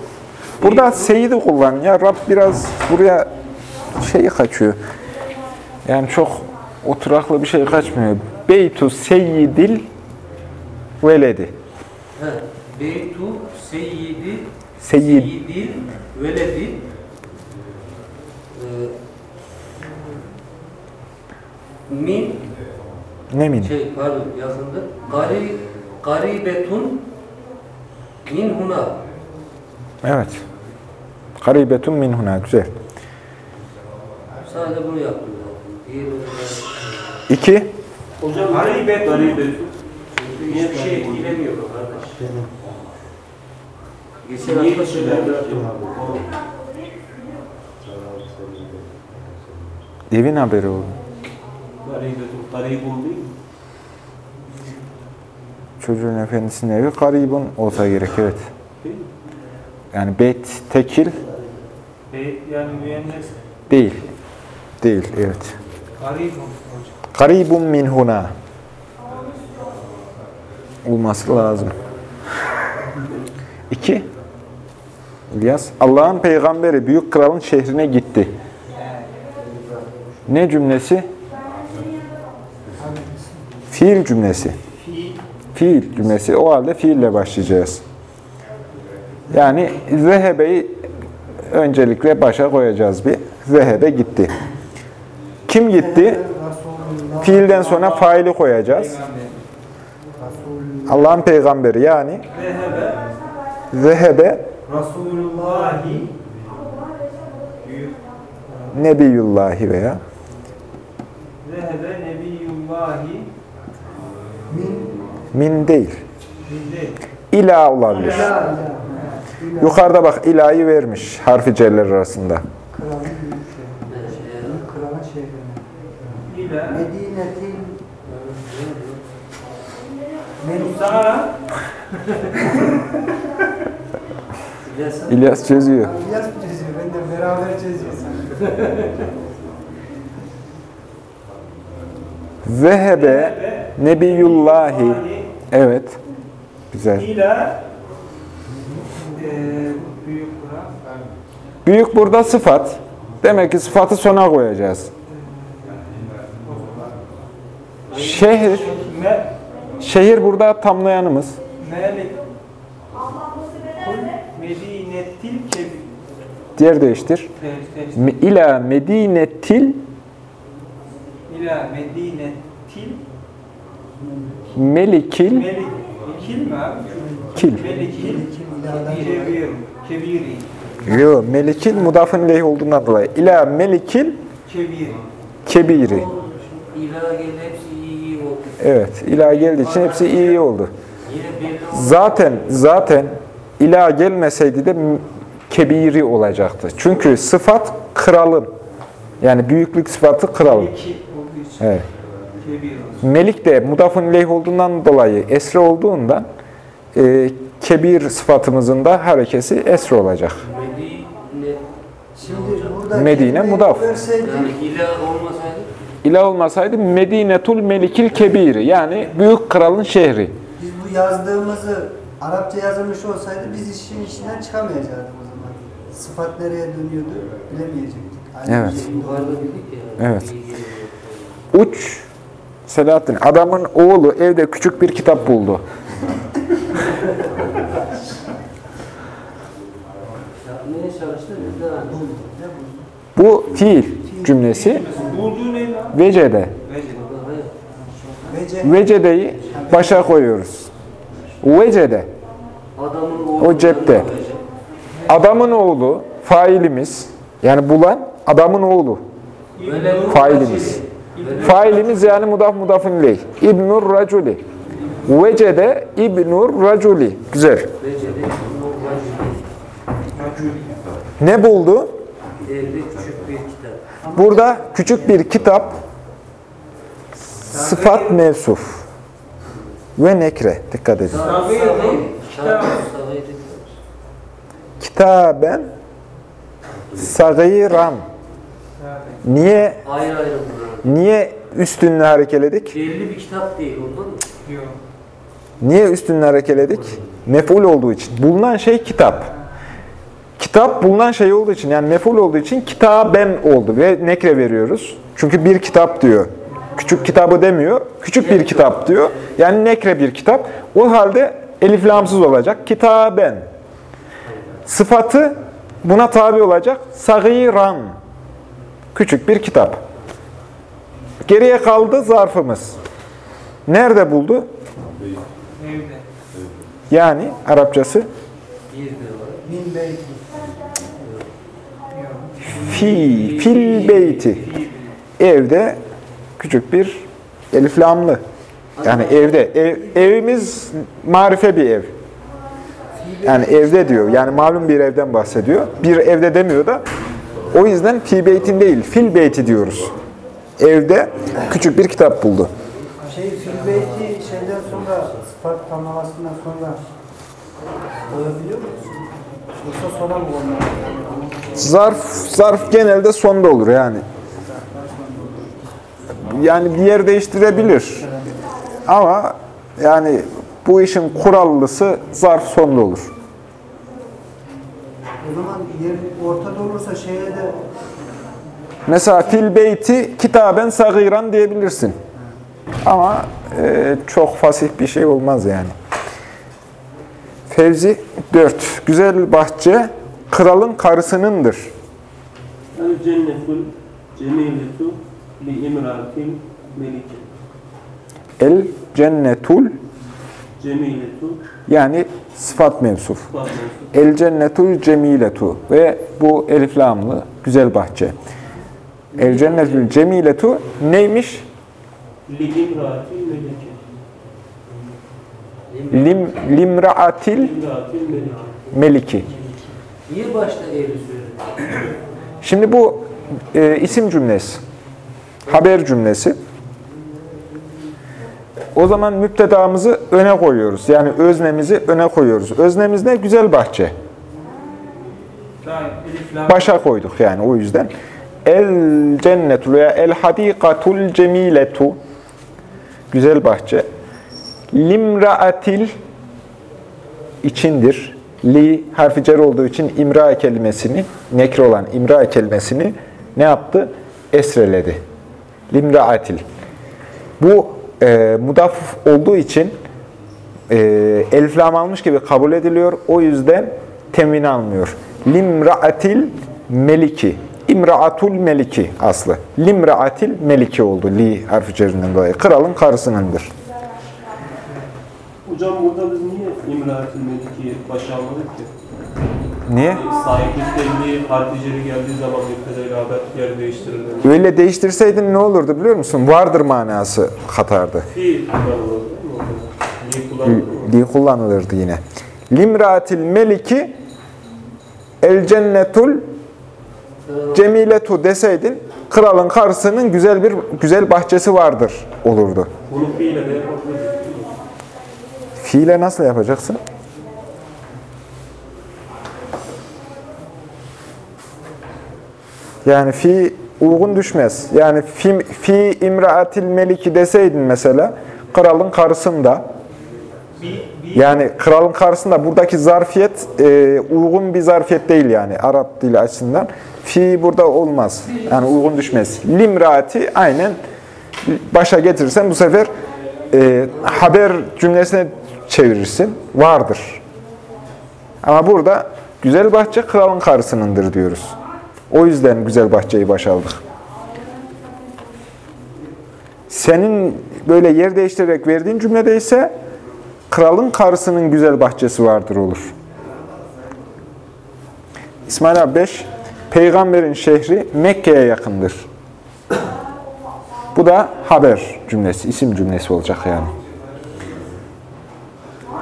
Burada seyidi kullan ya. Rab biraz buraya şey kaçıyor. Yani çok oturaklı bir şey kaçmıyor. Beytu seyyidil veledi. He, Beytu seyyidi Seyyid. seyyidil veledi e, min Ne min? şey pardon yakında gari garibetun min huna Evet. Garibetun min huna. Güzel. sadece bunu yaptım İki. Hocam garibet. Garibet. Hiçbir şey etkilemiyor kardeş. Geçen Niye hafta. Evin haberi oldu. Garibetun, garibun değil mi? Çocuğun efendisinin evi garibun olsa gerek. Evet. Yani beyt tekil yani müennes değil. Değil. Evet. Garibun min huna. Olması lazım. İki. İlyas. Allah'ın peygamberi büyük kralın şehrine gitti. Ne cümlesi? Fiil cümlesi. Fiil cümlesi. O halde fiille başlayacağız. Yani zehebeyi öncelikle başa koyacağız bir. Zehebe gitti. Kim gitti? Fiilden sonra faili koyacağız. Allah'ın peygamberi yani zehebe Resulullahi nebiyullahi veya zehebe nebiyullahi min değil. bizde. İla olabilir. Yukarıda bak ilahi vermiş harfi celler arasında. Kralın büyük şehri. Kralın şehri. İle Medine'tin Musa İlyas'a İlyas çözüyor. İlyas mı çözüyor? Ben de beraber çözüyoruz. Zehebe nebiyullahi. Evet. Güzel. ile eee büyük Kur'an Büyük burada sıfat. Demek ki sıfatı sona koyacağız. Şehir. Şehir burada tamlayanımız. medinetil kebir Diğer değiştir. İla medinetil ila medinetil melikil melik kil mi abi? kil. Melikil kebir kebiri Yo, melikil mudafın ileyh olduğundan dolayı. İla melikil kebiri kebiri. İlahi geldi hepsi. Evet, ila geldiği için hepsi iyi oldu. Zaten zaten ila gelmeseydi de kebiri olacaktı. Çünkü sıfat kralın. Yani büyüklük sıfatı kralın. Evet. Melik de mudafın ileyh olduğundan dolayı esre olduğundan e, kebir sıfatımızın da harekesi esre olacak. Medine Medine mudaf. yani ilah olmasaydı İlah olmasaydı Medinetul Melikil Kebiri yani büyük kralın şehri. biz bu yazdığımızı Arapça yazılmış olsaydı biz işin içinden çıkamayacaktık o zaman. Sıfat nereye dönüyordu bilemeyecektik. Aynı Evet. şey. Evet. Uç Selahattin adamın oğlu evde küçük bir kitap buldu. Bu fiil cümlesi vecede. Vece Vecedeyi başa koyuyoruz. Vecede. O cepte. Adamın oğlu failimiz yani bulan adamın oğlu failimiz. Failimiz yani mudaf mudafın ileyh. İbnur Raculi. Vecede İbnur Raculi. Güzel. Ne buldu? evde küçük Burada küçük bir kitap, sıfat mevsuf ve nekre. Dikkat edin. Kitaben sagiran. Niye Ayrı ayrı niye üstünlüğü harekeledik? Belli bir kitap değil ondan mı? Niye üstünlüğü harekeledik? Mef'ul olduğu için. Bulunan şey kitap. Kitap bulunan şey olduğu için yani mef'ul olduğu için kitaben oldu ve nekre veriyoruz. Çünkü bir kitap diyor. Küçük kitabı demiyor. Küçük bir kitap diyor. Yani nekre bir kitap. O halde elif lamsız olacak. Kitaben. Sıfatı buna tabi olacak. Sagiran. Küçük bir kitap. Geriye kaldı zarfımız. Nerede buldu? Evde. Yani Arapçası Bir de var. Fi, fil beyti. Evde küçük bir elif lamlı. Yani evde. Ev, evimiz marife bir ev. Yani evde diyor. Yani malum bir evden bahsediyor. Bir evde demiyor da. O yüzden fi beytin değil, fil beyti diyoruz. Evde küçük bir kitap buldu. Şey fil beyti şeyden sonra sıfat tamlamasından sonra koyabiliyor musun? Yoksa sonra mı onlar? Zarf, zarf genelde sonda olur yani. Yani bir yer değiştirebilir. Ama yani bu işin kurallısı zarf sonda olur. O zaman yer ortada olursa şeye de Mesela fil beyti kitaben sagiran diyebilirsin. Ama e, çok fasih bir şey olmaz yani. Fevzi 4. Güzel bahçe kralın karısınındır. El cennetul cemiletu li imratil melike. El cennetul Cemiletu yani sıfat mevsuf. bakması. El cennetul cemiletu ve bu elif lamlı güzel bahçe. El cennetul cemiletu neymiş? Li imratil melike. Lim, limraatil meliki. Niye başta söyledi? Şimdi bu e, isim cümlesi, haber cümlesi. O zaman müptedamızı öne koyuyoruz. Yani öznemizi öne koyuyoruz. Öznemiz ne? Güzel bahçe. Başa koyduk yani o yüzden. El cennetu veya el hadikatul cemiletu güzel bahçe. Limraatil içindir. Li harfi cer olduğu için imra kelimesini, nekre olan imra kelimesini ne yaptı? Esreledi. Limraatil. Bu e, mudaf olduğu için e, elif almış gibi kabul ediliyor. O yüzden temin almıyor. Limraatil meliki. İmraatul meliki aslı. Limraatil meliki oldu. Li harfi cerinden dolayı. Kralın karısınındır. Hocam burada biz niye imratil melikeyi başa almadık ki? Niye? Sahiplik belli, harficeri geldiği zaman müptedayla haber yer değiştirilir. Öyle değiştirseydin ne olurdu biliyor musun? Vardır manası katardı. Fi kullanılır değil mi orada? Li kullanılır mı? Li kullanılırdı yine. Limraatil meliki el cennetul cemiletu deseydin kralın karısının güzel bir güzel bahçesi vardır olurdu. Bunu fi ile de yapabiliriz. Fiile nasıl yapacaksın? Yani fi uygun düşmez. Yani fi, fi imraatil meliki deseydin mesela kralın karısında yani kralın karşısında buradaki zarfiyet e, uygun bir zarfiyet değil yani Arap dili açısından. Fi burada olmaz. Yani uygun düşmez. Limraati aynen başa getirirsen bu sefer e, haber cümlesine çevirirsin. Vardır. Ama burada güzel bahçe kralın karısınındır diyoruz. O yüzden güzel bahçeyi başa aldık. Senin böyle yer değiştirerek verdiğin cümlede ise kralın karısının güzel bahçesi vardır olur. İsmail abi 5. Peygamberin şehri Mekke'ye yakındır. Bu da haber cümlesi, isim cümlesi olacak yani.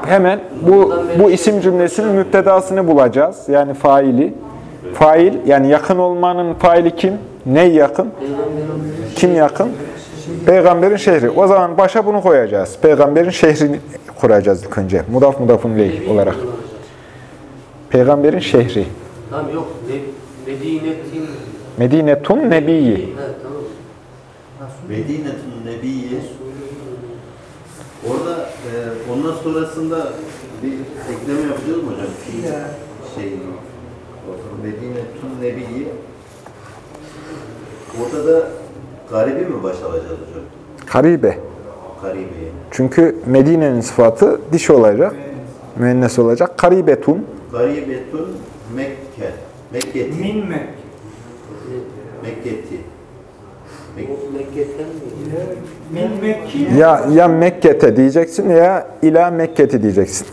Hemen bu, bu isim cümlesinin müptedasını bulacağız. Yani faili. Fail yani yakın olmanın faili kim? Ne yakın? Kim yakın? Peygamberin şehri. O zaman başa bunu koyacağız. Peygamberin şehrini kuracağız ilk önce. Mudaf mudafun leyh olarak. Peygamberin şehri. Tamam yok. Ne, Medinetin. Medinetun tamam. Medinetun Nebiye. Orada e, ondan sonrasında bir ekleme yapacağız mı hocam? Fiil şeyini. Medinetun Nebiye. Orada da garibi mi baş alacağız hocam? Karibe. Garibeyi. Çünkü Medine'nin sıfatı dişi olacak. Müennes olacak. Karibetun. Garibetun Mekke. Mekketi. Min Mekke. Mekketi. Mek Mekke'ten mi? Ya ya Mekke'te diyeceksin ya ila Mekke'ti diyeceksin.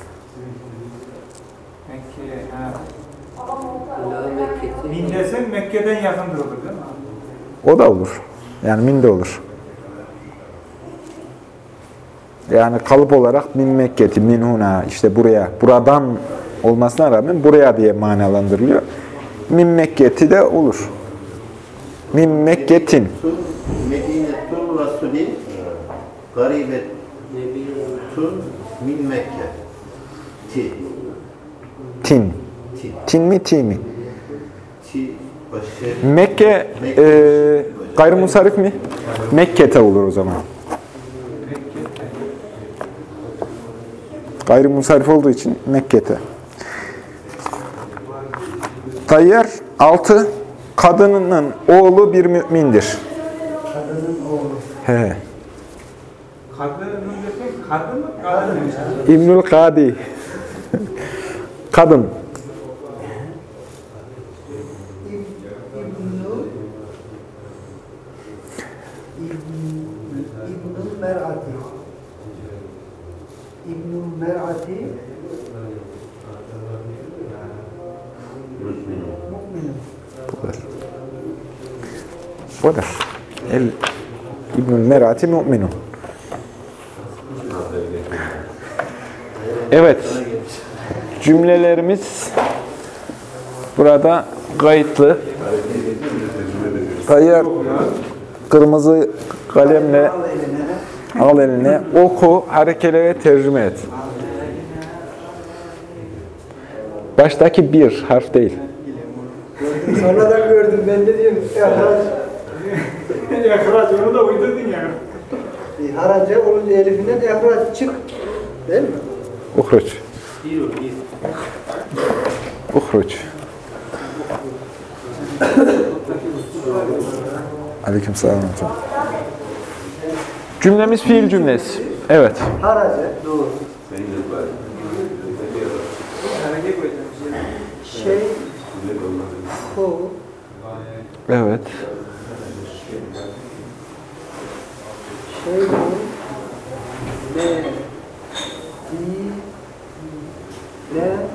Min desen Mekke'den yakındır olur değil mi? O da olur. Yani min de olur. Yani kalıp olarak min Mekke'ti, min huna, işte buraya, buradan olmasına rağmen buraya diye manalandırılıyor. Min Mekke'ti de olur. Min Mekke'tin. Medinetun Rasulin Garibetun min Mekke. Ti. Tin. Ti. Tin mi, ti mi? Ti başı. Mekke e, gayrimusarif mi? Mekke'te olur o zaman. Gayrimusarif olduğu için Mekke'te. Tayyar 6. Kadının oğlu bir mümindir. Kadının oğlu. He. Kadın mı? Kadın mı? İbnül Kadi. Kadın. Bu kadar. El İbnül Merati müminun. Evet. Cümlelerimiz burada kayıtlı. Tayyar kırmızı kalemle al eline oku, harekelere tercüme et. Baştaki bir harf değil. Sonradan gördüm ben de diyorum ihraç. Yakıraç onu da uydurdun ya. Haraca olunca elifinden ihraç çık. Değil mi? Uhruç. Uhruç. Aleyküm selam. Cümlemiz fiil cümlesi. Evet. Haraca. Doğru. Şey ko Evet. şey ne di le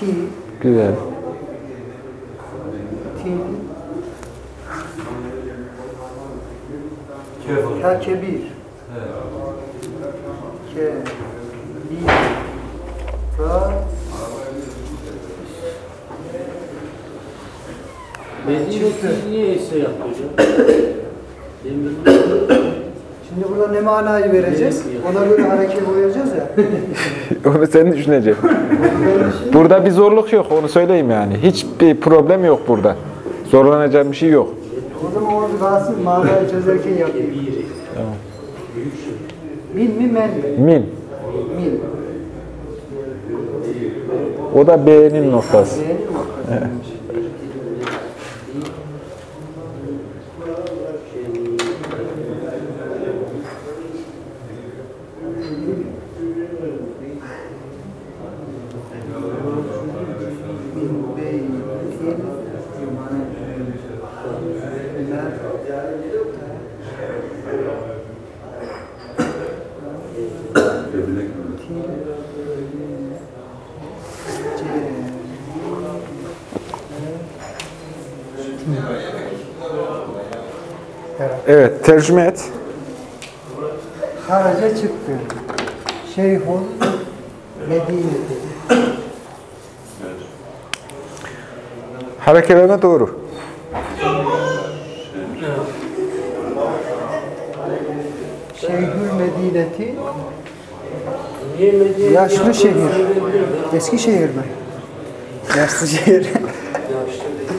ki Güzel. ta kebir ke bi ra Medine'ti niye ise yaptı hocam? Ben bilmiyorum. Şimdi burada ne manayı vereceğiz? Ona göre hareket koyacağız ya. Onu sen düşüneceksin. Burada bir zorluk yok. Onu söyleyeyim yani. Hiçbir problem yok burada. Zorlanacağım bir şey yok. O zaman onu kalsın manayı çözerken yapayım. Min mi men mi? Min. Min. O da B'nin noktası. Mi? Min Evet. Tercüme et. Haraca çıktı. Şeyhun Medine'de. Harekeleme doğru. Şeyhül Medineti Yaşlı şehir. ben. Eskişehir mi? Yaşlı şehir.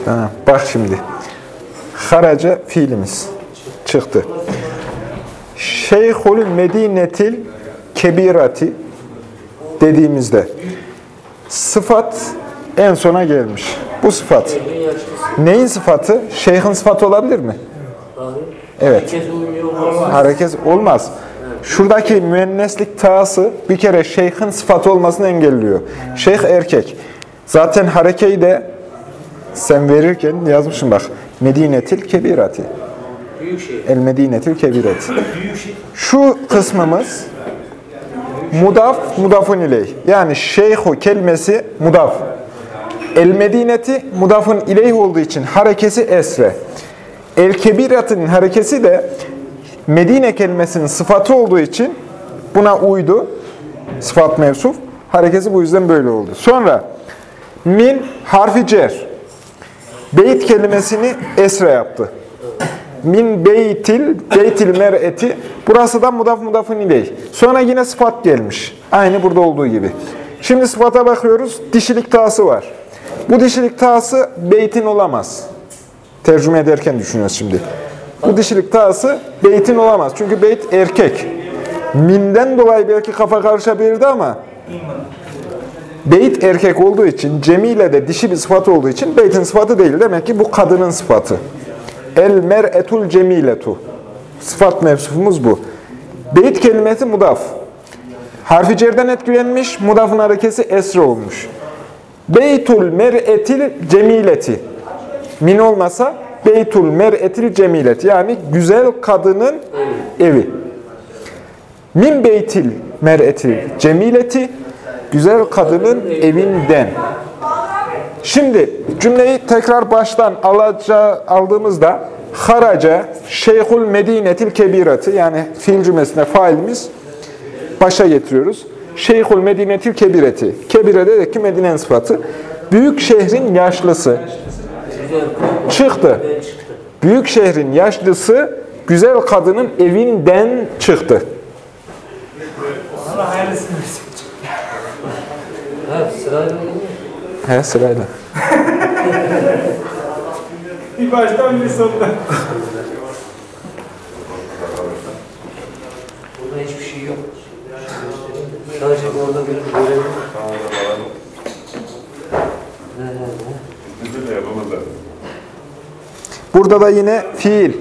Tamam, bak şimdi. Haraca fiilimiz çıktı. Şeyhul Medinetil Kebirati dediğimizde sıfat en sona gelmiş. Bu sıfat. Neyin sıfatı? Şeyhin sıfatı olabilir mi? Evet. Herkes uymuyor olmaz. Hareket olmaz. Şuradaki müenneslik tağısı bir kere şeyhin sıfatı olmasını engelliyor. Şeyh erkek. Zaten harekeyi de sen verirken yazmışım bak. Medinetil kebirati. El Medinetil kebirati. Şu kısmımız mudaf, mudafun ileyh. Yani şeyhu kelimesi mudaf. El Medineti mudafun ileyh olduğu için harekesi esre. El Kebirat'ın harekesi de Medine kelimesinin sıfatı olduğu için buna uydu. Sıfat mevsuf. Harekesi bu yüzden böyle oldu. Sonra min harfi cer. Beyt kelimesini esre yaptı. Min beytil, beytil mer'eti. Burası da mudaf mudafın ileyh. Sonra yine sıfat gelmiş. Aynı burada olduğu gibi. Şimdi sıfata bakıyoruz. Dişilik tası var. Bu dişilik tası beytin olamaz. Tercüme ederken düşünüyoruz şimdi. Bu dişilik tası beytin olamaz. Çünkü beyt erkek. Minden dolayı belki kafa karışabilirdi ama beyt erkek olduğu için, cemile de dişi bir sıfatı olduğu için beytin sıfatı değil. Demek ki bu kadının sıfatı. El mer'etul cemiletu. Sıfat mevsufumuz bu. Beyt kelimesi mudaf. Harfi cerden etkilenmiş, mudafın harekesi esre olmuş. Beytul mer'etil cemileti. Min olmasa beytul mer'etil cemileti. Yani güzel kadının evi. Min beytil mer'etil cemileti. Güzel kadının evinden. Şimdi cümleyi tekrar baştan alacağı, aldığımızda haraca şeyhul medinetil kebirati yani fiil cümlesinde failimiz başa getiriyoruz. Şeyhul medinetil kebireti. Kebire dedik ki Medine'nin sıfatı. Büyük şehrin yaşlısı. Çıktı. Büyük şehrin yaşlısı güzel kadının evinden çıktı. Allah hayırlısını versin. Ha sırayla değil mi? He sırayla. Bir baştan bir sondan. Burada hiçbir şey yok. Sadece orada bir görelim. Ne, ne, ne? Bizim de yapamazlar. Burada da yine fiil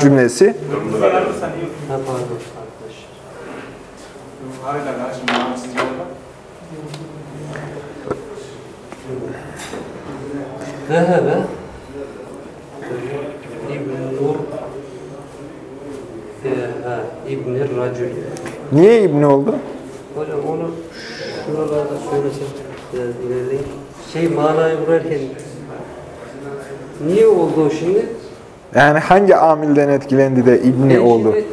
cümlesi. Zehebe İbn Nur e, ha, İbn Racül. Niye İbni oldu? Hocam onu şuralarda söylesem biraz ilerleyin. Şey manayı vurarken niye oldu o şimdi? Yani hangi amilden etkilendi de İbni Ben oldu? şimdi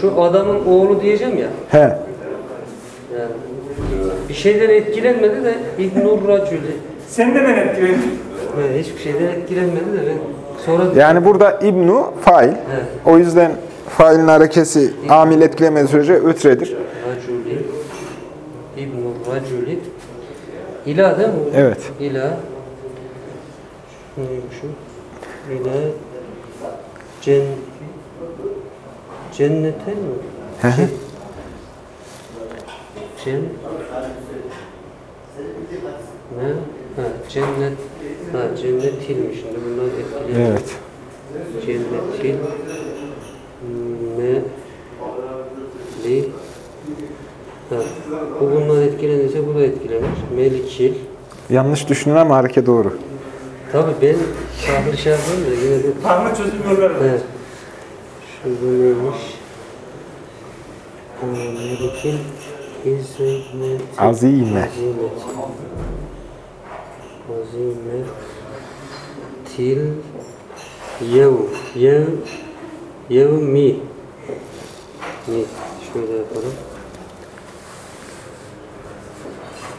Şu adamın oğlu diyeceğim ya. He. Yani bir şeyden etkilenmedi de İbn Nur Racül'ü. Sen de ben etkilendim. Yani hiçbir şeyden etkilenmedi de ben sonra Yani burada İbnu fail. Evet. O yüzden failin harekesi amil etkilemediği sürece ötredir. Raculi İbn Raculi İla değil mi? Evet. İla Neymişim? İla cen cenneten mi? Hı hı. Cen ne? Ha, cennet ha, cennetilmiş şimdi bunlar etkiliyor. Evet. Cennetil me li ha, bu bundan etkilenirse bu da etkilenir. Melikil Yanlış düşünün ama hareket doğru. Tabii ben şahlı şey yapıyorum da yine de Parmak çözülmüyorlar. Evet. Şurada neymiş? Ha, Melikil hizmet Azime. Azimet. Azimet. Til. Yev. Yev. Yev mi. Mi. Şöyle yapalım.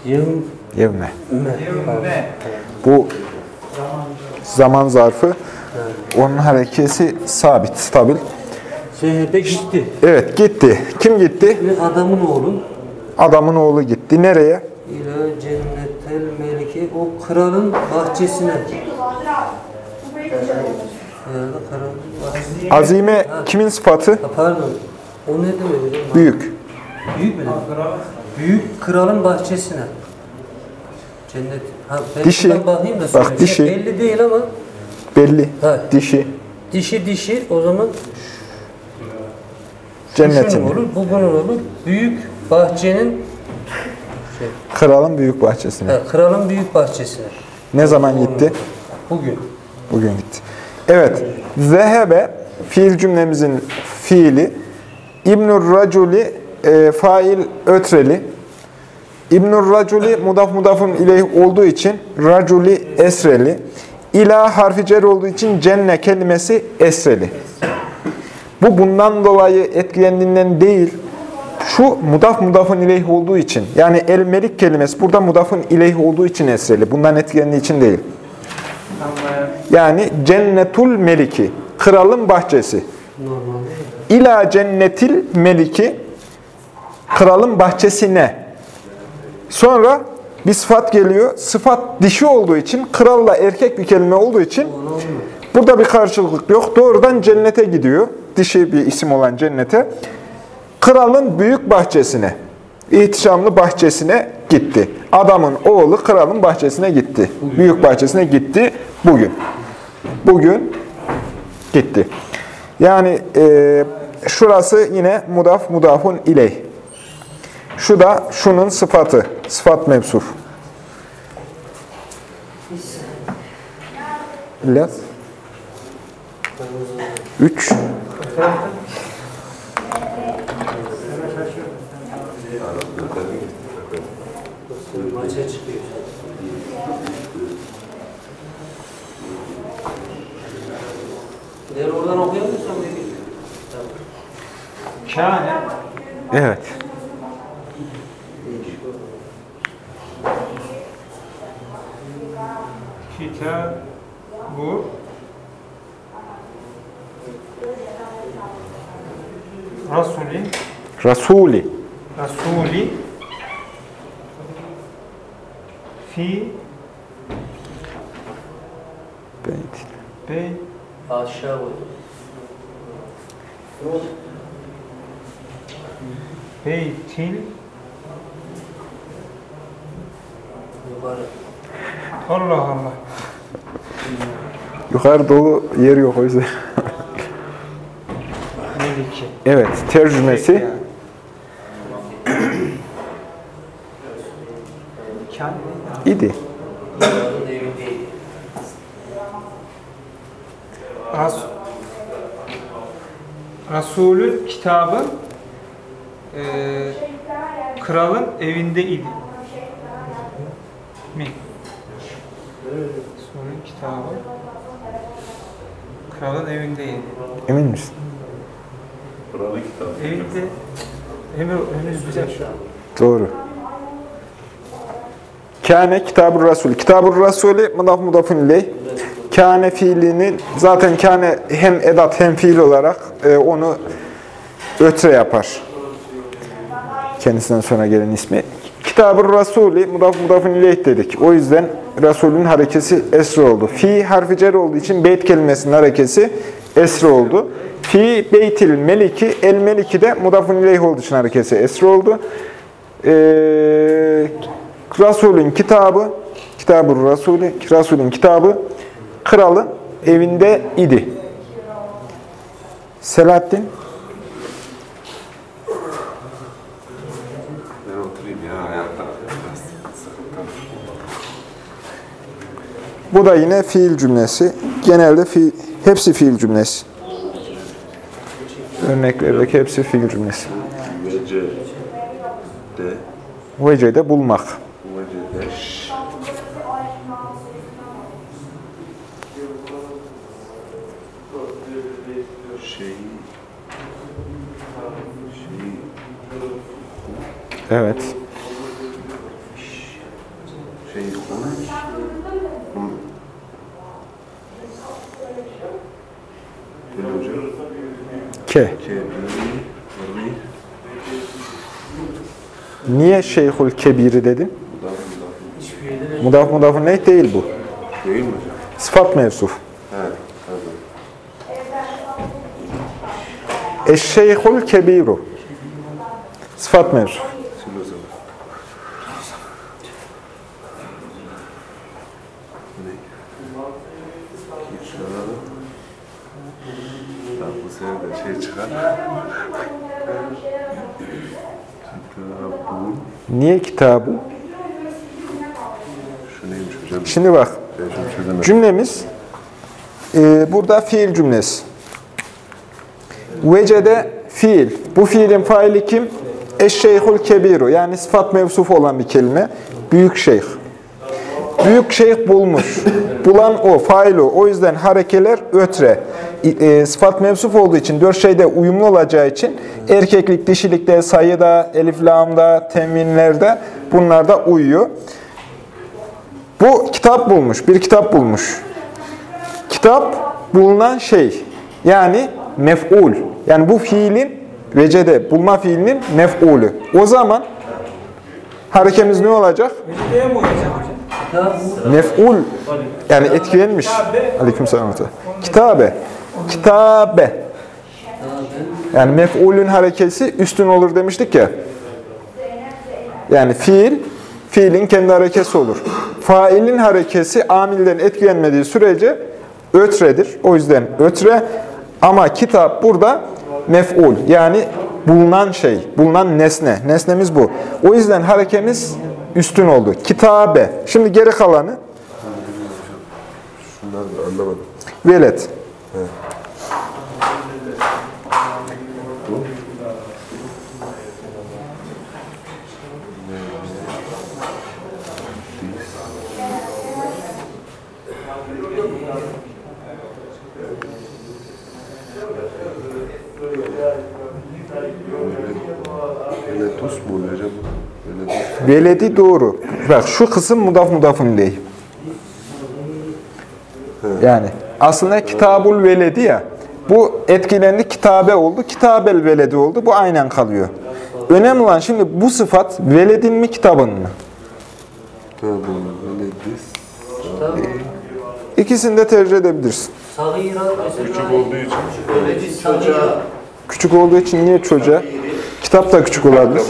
Yev Yevme. me. Ne? Bu zaman zarfı. Onun harekesi sabit, stabil. Şehirde gitti. Evet gitti. Kim gitti? Adamın oğlu Adamın oğlu gitti. Nereye? ila cennetel meliki o kralın bahçesine. Azime kimin sıfatı? Ha, Pardon. O ne demek? Büyük. Büyük mü? Büyük kralın bahçesine. Cennet. Ha, Dişi. bakayım da Bak, dişi. Belli değil ama Belli. Ha. Dişi. dişi dişi o zaman Cennetin. olur, bu bunun olur. Büyük bahçenin Kralın büyük bahçesine. ha, kralın büyük bahçesine. Ne zaman gitti? Bugün. Bugün gitti. Evet. Zehebe fiil cümlemizin fiili İbnur Raculi e, fail ötreli. İbnur Raculi mudaf mudafun ileyh olduğu için Raculi esreli. İla harfi cer olduğu için cenne kelimesi esreli. Bu bundan dolayı etkilendiğinden değil, şu mudaf mudafun ileyh olduğu için, yani el melik kelimesi burada mudafun ileyh olduğu için esreli. Bundan etkilendiği için değil. Yani cennetul meliki, kralın bahçesi. İla cennetil meliki, kralın bahçesine. Sonra bir sıfat geliyor. Sıfat dişi olduğu için, kralla erkek bir kelime olduğu için burada bir karşılık yok. Doğrudan cennete gidiyor. Dişi bir isim olan cennete. Kralın büyük bahçesine, ihtişamlı bahçesine gitti. Adamın oğlu kralın bahçesine gitti. Büyük bahçesine gitti bugün. Bugün gitti. Yani e, şurası yine mudaf mudafun ileyh. Şu da şunun sıfatı. Sıfat mevsuf. İlyas. 3. Maça çıkıyor. Diğer oradan okuyor musun peki? Kâne Evet. kitabu Rasulin Rasuli. Rasuli fi Beyt. bey Aşağı beytil Yukarı. Allah Allah. Yukarı dolu yer yok o yüzden. Evet, tercümesi Kâne idi. Yukarı evindeydi. Ras Resulün kitabı eee kralın evinde idi. Mi? Resulün kitabı kralın evindeydi. Emin misin? Kralı kitabı. Evinde emir henüz bize şu an. Doğru. Kâne kitab-ı Rasul. Kitab-ı Rasulü mudaf mudafun ileyh. Kâne fiilinin zaten kâne hem edat hem fiil olarak e, onu ötre yapar. Kendisinden sonra gelen ismi. Kitab-ı Rasulü mudaf mudafun ileyh dedik. O yüzden Resulün harekesi esre oldu. Fi harfi cer olduğu için beyt kelimesinin harekesi esre oldu. Fi beytil meliki, el meliki de mudafun ileyh olduğu için harekesi esre oldu. Ee, Resulün kitabı, kitab-ı Resulü, Resulün kitabı kralın evinde idi. Selahattin, Ben oturayım ya ayakta. Bu da yine fiil cümlesi. Genelde fiil, hepsi fiil cümlesi. Örneklerdeki hepsi fiil cümlesi. Vece de Vece'de bulmak. vece de şey Evet. Ri. Niye Şeyhül Kebiri dedin? Mudaf mudaf. Mudaf mudafın ne değil bu. Değil mi hocam? Sıfat mevsuf. Pardon. Eşşeyhul kebiru. Sıfat mevsuf. Sil o zaman. Ne? Kitap. Bak bu sefer de şey çıkar. Kitabun. Hocam? Şimdi bak. Cümlemiz e, burada fiil cümlesi. Vecede fiil. Bu fiilin faili kim? Eşşeyhul kebiru. Yani sıfat mevsufu olan bir kelime. Büyük şeyh. Büyük şeyh bulmuş. Bulan o, fail o. O yüzden harekeler ötre. E, sıfat mevsuf olduğu için, dört şeyde uyumlu olacağı için erkeklik, dişilikte, sayıda, elif, lamda, teminlerde bunlar uyuyor. Bu kitap bulmuş, bir kitap bulmuş. Kitap bulunan şey. Yani mef'ul. Yani bu fiilin vecede bulma fiilinin mef'ulü. O zaman harekemiz ne olacak? Vecedeye mi olacak Mef'ul. Yani etkilenmiş. Aleykümselam. Kitabe. Kitabe. Yani mef'ulün harekesi üstün olur demiştik ya. Yani fiil, fiilin kendi harekesi olur. Failin harekesi amilden etkilenmediği sürece ötredir. O yüzden ötre. Ama kitap burada mef'ul. Yani bulunan şey, bulunan nesne. Nesnemiz bu. O yüzden harekemiz üstün oldu. Kitabe. Şimdi geri kalanı Şunları da anlamadım. velet. Veledi doğru. Bak şu kısım mudaf mudafın değil. Yani aslında kitabul veledi ya. Bu etkilendi kitabe oldu. Kitabel veledi oldu. Bu aynen kalıyor. Önemli olan şimdi bu sıfat veledin mi kitabın mı? Kitabun veledis. İkisini de tercih edebilirsin. Küçük olduğu için. Küçük olduğu için niye çocuğa? Kitap da küçük olabilir.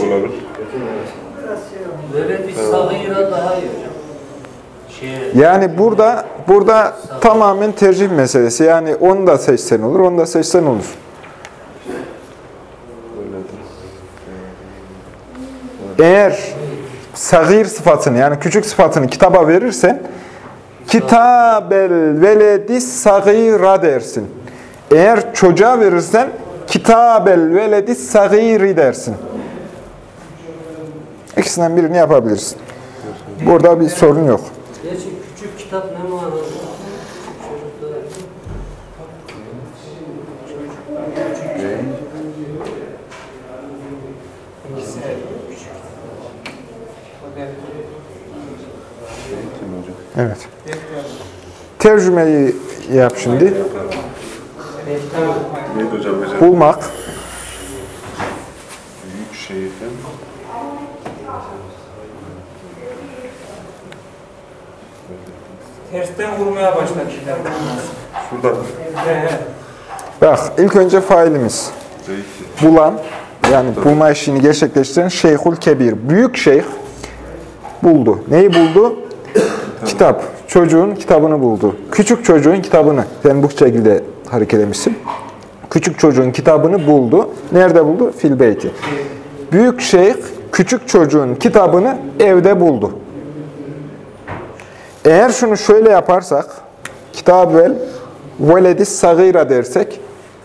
Şey, Yani burada burada tamamen tercih meselesi. Yani onu da seçsen olur, onu da seçsen olur. Eğer sagir sıfatını yani küçük sıfatını kitaba verirsen kitabel veledi sagira dersin. Eğer çocuğa verirsen kitabel veledi sagiri dersin. İkisinden birini yapabilirsin. Burada bir sorun yok. gerçi küçük kitap hocam. Evet. Tercümeyi yap şimdi. Bulmak. Tersten vurmaya başladı. Şuradan. He he. Bak ilk önce failimiz. Bulan yani bulma işini gerçekleştiren Şeyhul Kebir. Büyük şeyh buldu. Neyi buldu? Kitap. Çocuğun kitabını buldu. Küçük çocuğun kitabını. Sen bu şekilde hareket etmişsin. Küçük çocuğun kitabını buldu. Nerede buldu? Fil beyti. Büyük şeyh küçük çocuğun kitabını evde buldu. Eğer şunu şöyle yaparsak, kitabel veledi sagira dersek,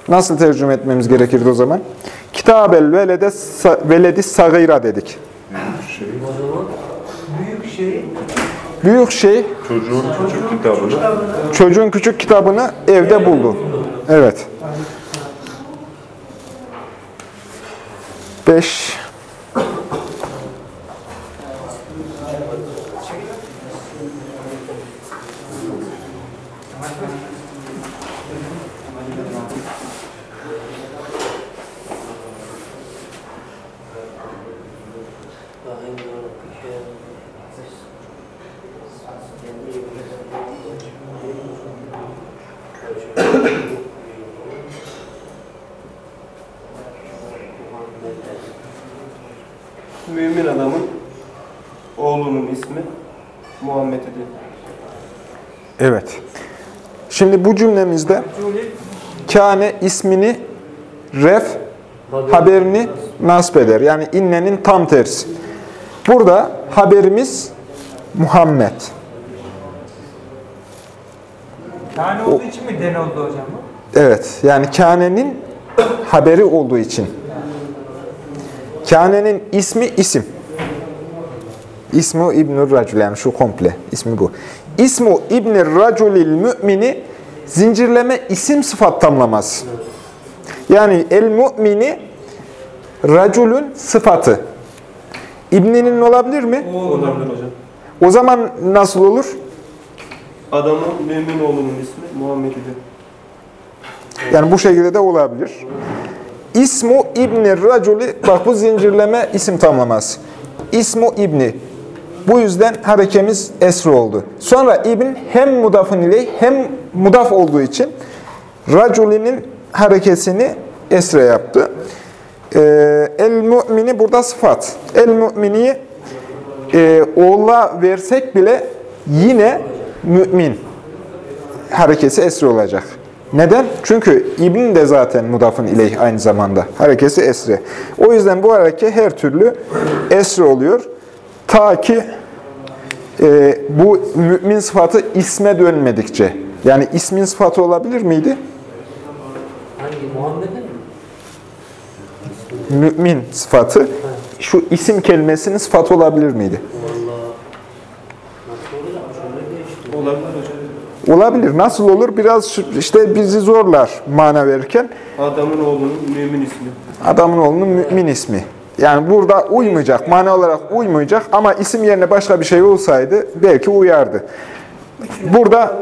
nasıl tercüme etmemiz gerekirdi o zaman? Kitabel velede sa- veledi sagira dedik. O zaman büyük şey Büyük şey Çocuğun küçük kitabını çocuğun küçük kitabını evde buldu. Evet. 5 Hocam Mümin adamın oğlunun ismi Muhammed idi. Evet. Şimdi bu cümlemizde kâne ismini ref haberini nasp eder. Yani innenin tam tersi. Burada haberimiz Muhammed. Tane olduğu için mi den oldu hocam? Evet. Yani kânenin haberi olduğu için. Kânenin ismi isim. İsmu İbnül Racul yani şu komple ismi bu. İsmu İbnül Raculil mümini zincirleme isim sıfat tamlaması. Yani el mümini raculün sıfatı. İbninin olabilir mi? Olabilir hocam. O zaman nasıl olur? Adamın mümin oğlunun ismi Muhammed idi. Yani bu şekilde de olabilir. İsmu İbni Raculi, bak bu zincirleme isim tamlaması. İsmu İbni. Bu yüzden harekemiz esri oldu. Sonra İbn hem mudafın ile hem mudaf olduğu için Raculi'nin harekesini esre yaptı. Ee, el mümini burada sıfat. El mümini e, oğula versek bile yine mümin harekesi esri olacak. Neden? Çünkü İbn de zaten mudafın ileyh aynı zamanda. Harekesi esri. O yüzden bu hareke her türlü esri oluyor. Ta ki e, bu mümin sıfatı isme dönmedikçe. Yani ismin sıfatı olabilir miydi? Hangi Muhammed'in mi? Mümin sıfatı şu isim kelimesinin sıfatı olabilir miydi? Olabilir. Nasıl olur? Biraz işte bizi zorlar mana verirken. Adamın oğlunun mümin ismi. Adamın oğlunun mümin ismi. Yani burada uymayacak, mana olarak uymayacak ama isim yerine başka bir şey olsaydı belki uyardı. Burada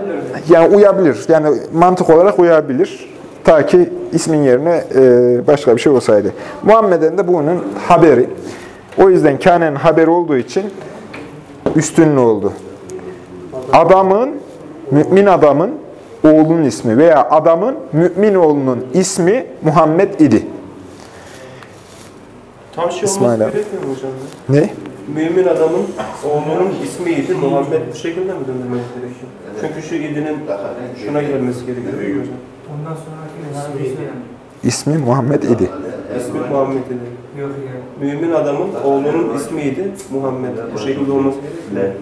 yani uyabilir, yani mantık olarak uyabilir. Ta ki ismin yerine e, başka bir şey olsaydı. Muhammed'in de bunun haberi. O yüzden Kâne'nin haberi olduğu için üstünlü oldu. Adamın, mümin adamın oğlunun ismi veya adamın mümin oğlunun ismi Muhammed idi. Tam şey İsmail olması abi. gerekmiyor mu hocam? Ne? Mümin adamın oğlunun ismiydi. Muhammed bu şekilde mi döndürmemiz gerekiyor? Çünkü şu idinin şuna gelmesi gerekiyor değil mi hocam? Ondan sonraki ne? Söyleyeyim. İsmi Muhammed idi. İsmi Muhammed idi. Yok yok. Mümin adamın oğlunun ismiydi Muhammed. Bu şekilde olması gerekiyor.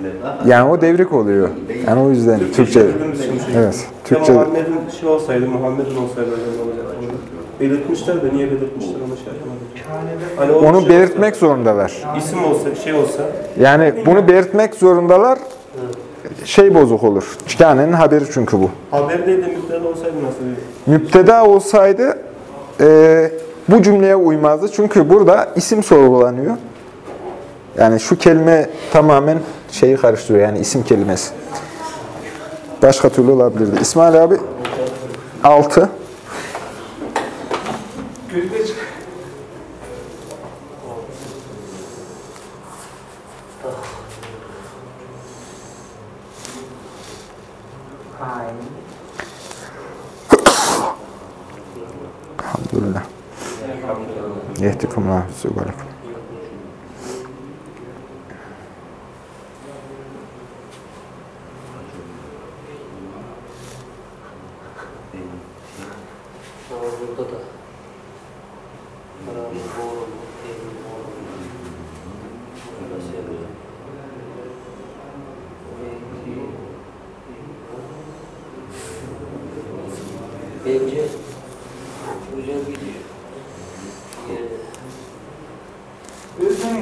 Yani o devrik oluyor. Yani o yüzden Türkçe. Evet. Türkçe. Muhammed'in şey olsaydı, Muhammed'in olsaydı hocam ne olacaktı? Belirtmişler de niye belirtmişler onu şey yapamadım. Hani o Onu şey belirtmek zorundalar. isim olsa, şey olsa Yani bunu belirtmek zorundalar. Şey bozuk olur. Kâne'nin haberi çünkü bu. haber değil de müptela olsaydı nasıl bir Müpteda olsaydı e, bu cümleye uymazdı. Çünkü burada isim sorgulanıyor. Yani şu kelime tamamen şeyi karıştırıyor. Yani isim kelimesi. Başka türlü olabilirdi. İsmail abi 6. Gözde çık. Efterkommer det.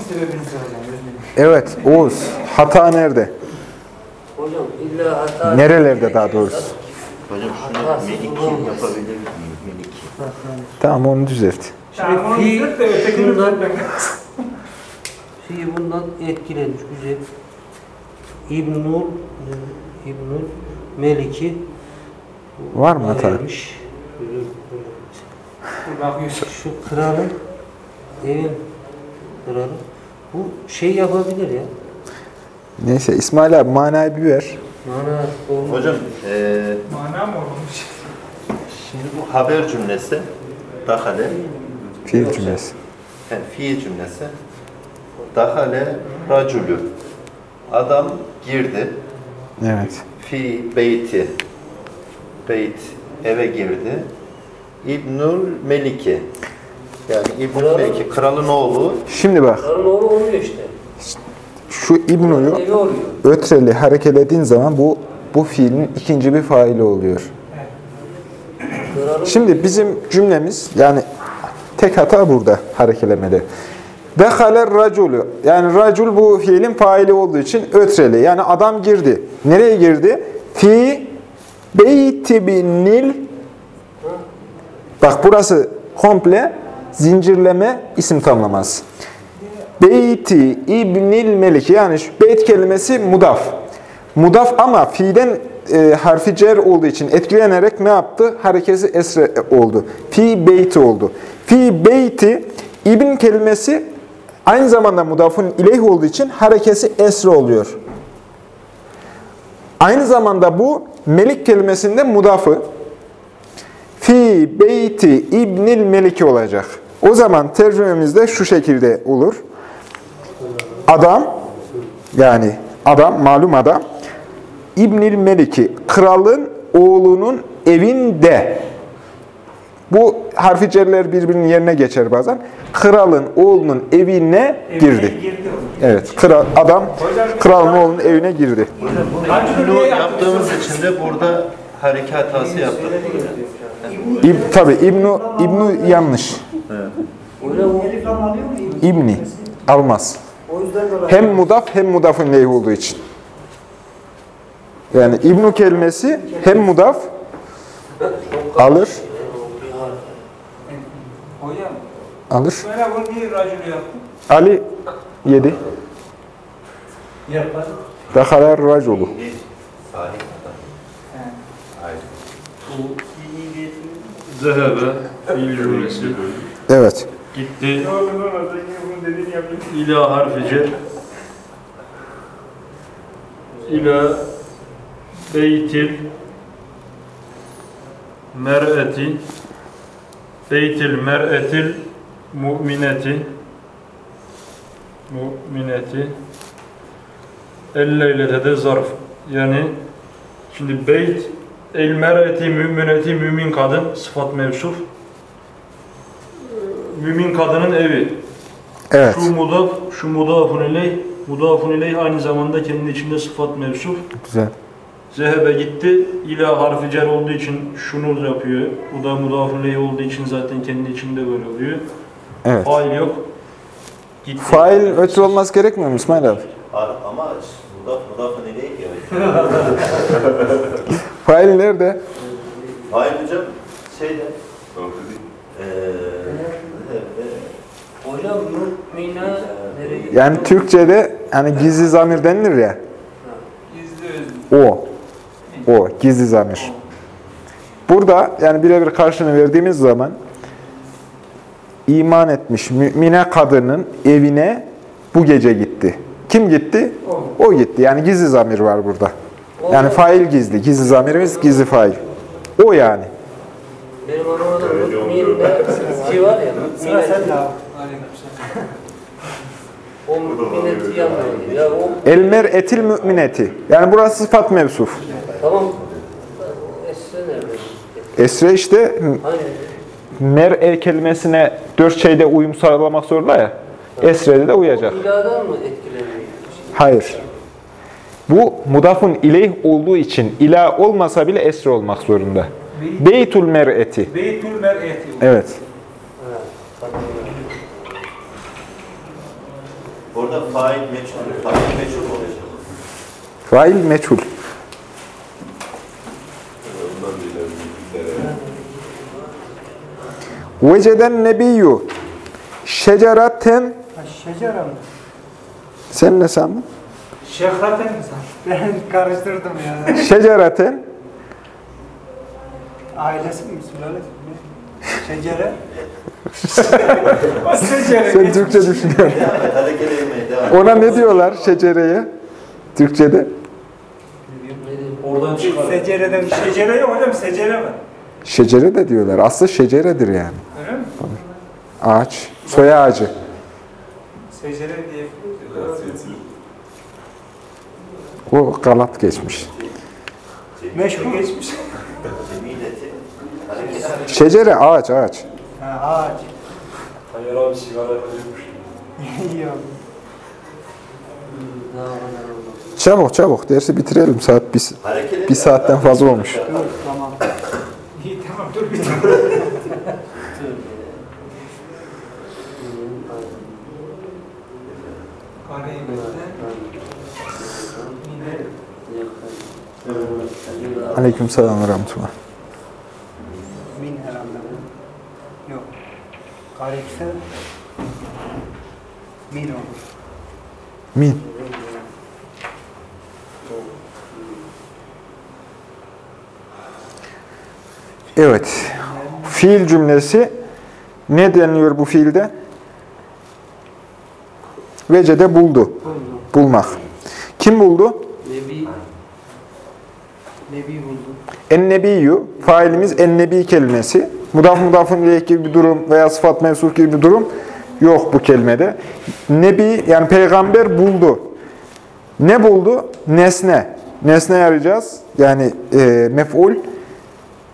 Sebebini soracağım. Evet Oğuz. Hata nerede? hocam illa hata... Nerelerde daha doğrusu? Hocam meliki olmaz. yapabilir miyim? Tamam onu düzelt. Tamam, onu fi- düzelt de ötekini bundan- düzeltmek Fi bundan etkilenmiş güzel. İbnül İbnül Meliki Var mı hata? Bakıyorsun. Şu kralın evin kralı Bu şey yapabilir ya. Neyse İsmail abi manayı bir ver. Mana olmaz. Hocam eee Mana mı olmuş? şimdi bu haber cümlesi dahale Fiil cümlesi. yani fiil cümlesi dahale racülü adam girdi Evet. fi beyti beyt eve girdi İbnül Meliki yani İbnül Meliki kralın oğlu Şimdi bak Karın oğlu oluyor işte. şu İbnu'yu ötreli hareketlediğin zaman bu bu fiilin ikinci bir faili oluyor. Kralın Şimdi bizim cümlemiz yani tek hata burada harekelemede. Dehale raculu yani racul bu fiilin faili olduğu için ötreli yani adam girdi. Nereye girdi? Fi beyti binil Bak burası komple zincirleme isim tamlaması. Beyti İbnil Melik yani beyt kelimesi mudaf. Mudaf ama fiilden e, harfi cer olduğu için etkilenerek ne yaptı? Harekesi esre oldu. Fi beyti oldu. Fi beyti İbn kelimesi aynı zamanda mudafın ileyh olduğu için harekesi esre oluyor. Aynı zamanda bu melik kelimesinde mudafı fi beyti İbnil Meliki olacak. O zaman tercümemizde şu şekilde olur. Adam, yani adam, malum adam, İbnil Meliki, kralın oğlunun evinde. Bu harfi cerler birbirinin yerine geçer bazen. Kralın oğlunun evine girdi. Evet, kral, adam kralın oğlunun evine girdi. Bunu yaptığımız için de burada hareket hatası yaptık. İb, tabi İbnu, İbnu yanlış. O. Elif lam alıyor mu? İbni almaz. O yüzden dolayı. Hem mudaf hem mudafın leyh olduğu için. Yani İbnu kelimesi hem mudaf alır, Hocam, alır. böyle bunu niye racülü yaptın? Ali yedi. Yapar. Dakalar raculu. Zehebe fiil cümlesi Evet. gitti. İla harfi cer ila beytil mer'eti beytil mer'etil mu'mineti mu'mineti. El leylete de zarf. Yani şimdi beyt el mer'eti mümineti mümin kadın sıfat mevsuf mümin kadının evi Evet. şu mudaf, şu mudafun ileyh, mudafun ileyh aynı zamanda kendi içinde sıfat mevsuf. Güzel. Zehebe gitti, ila harfi cer olduğu için şunu yapıyor. Bu da mudafun ileyh olduğu için zaten kendi içinde böyle oluyor. Evet. Fail yok. Gitti. Fail ötürü olması gerekmiyor mu İsmail abi? Ama mudaf mudafın ileyhi ya. Fail nerede? Hayır hocam şeyde eee Hocam mu'mina? Yani Türkçe'de hani gizli zamir denilir ya. Gizli. O. O. Gizli zamir. Burada yani birebir karşını verdiğimiz zaman iman etmiş mümine kadının evine bu gece gitti. Kim gitti? O gitti. Yani gizli zamir var burada. Yani fail gizli. Gizli zamirimiz gizli fail. O yani. Benim ki var ya. Sıra sen de abi. O mu'mineti yanmıyor. Ya o Elmer etil mümineti. Yani burası sıfat mevsuf. tamam. Esre nerede? Esre işte Hani mer kelimesine dört şeyde uyum sağlamak zorunda ya. Esre'de de uyacak. iladan mı etkileniyor? Hayır. Bu mudafun ileyh olduğu için ila olmasa bile esre olmak zorunda. Beytul mer'eti. Beytül mer'eti. Evet. Orada fail meçhul, fail meçhul olacak. Fail meçhul. Veceden nebiyyü şeceraten Ha, Şecera mı? sen ne sandın? Şehraten mi sen? Ben karıştırdım ya. Şeceraten Ailesi mi? Sülalesi mi? Şecere. Sen Türkçe düşünüyorsun. Ona ne diyorlar şecereye? Türkçe'de. Oradan çıkar. Secereden şecere yok hocam secere var. Şecere de diyorlar. Aslında şeceredir yani. Öyle mi? Ağaç. Soy ağacı. Secere diye. O galat geçmiş. Meşhur geçmiş. Şecere ağaç ağaç. Ha ağaç. Hayır abi sigara kadar olmaz. Çabuk çabuk dersi bitirelim. Saat bir, hareket bir saatten fazla olmuş. Dur tamam. İyi tamam dur bir dur. Aleyküm selam ve rahmetullah. Min herhalde. Yok. Garipse min olur. Min. Evet. Fiil cümlesi ne deniliyor bu fiilde? Vecede buldu. Bulmak. Kim buldu? Nebi Nebi buldu. Ennebiyyü, failimiz ennebi kelimesi. Mudaf mudafın ileyh gibi bir durum veya sıfat mevsuf gibi bir durum yok bu kelimede. Nebi yani peygamber buldu. Ne buldu? Nesne. Nesne arayacağız. Yani e, mef'ul.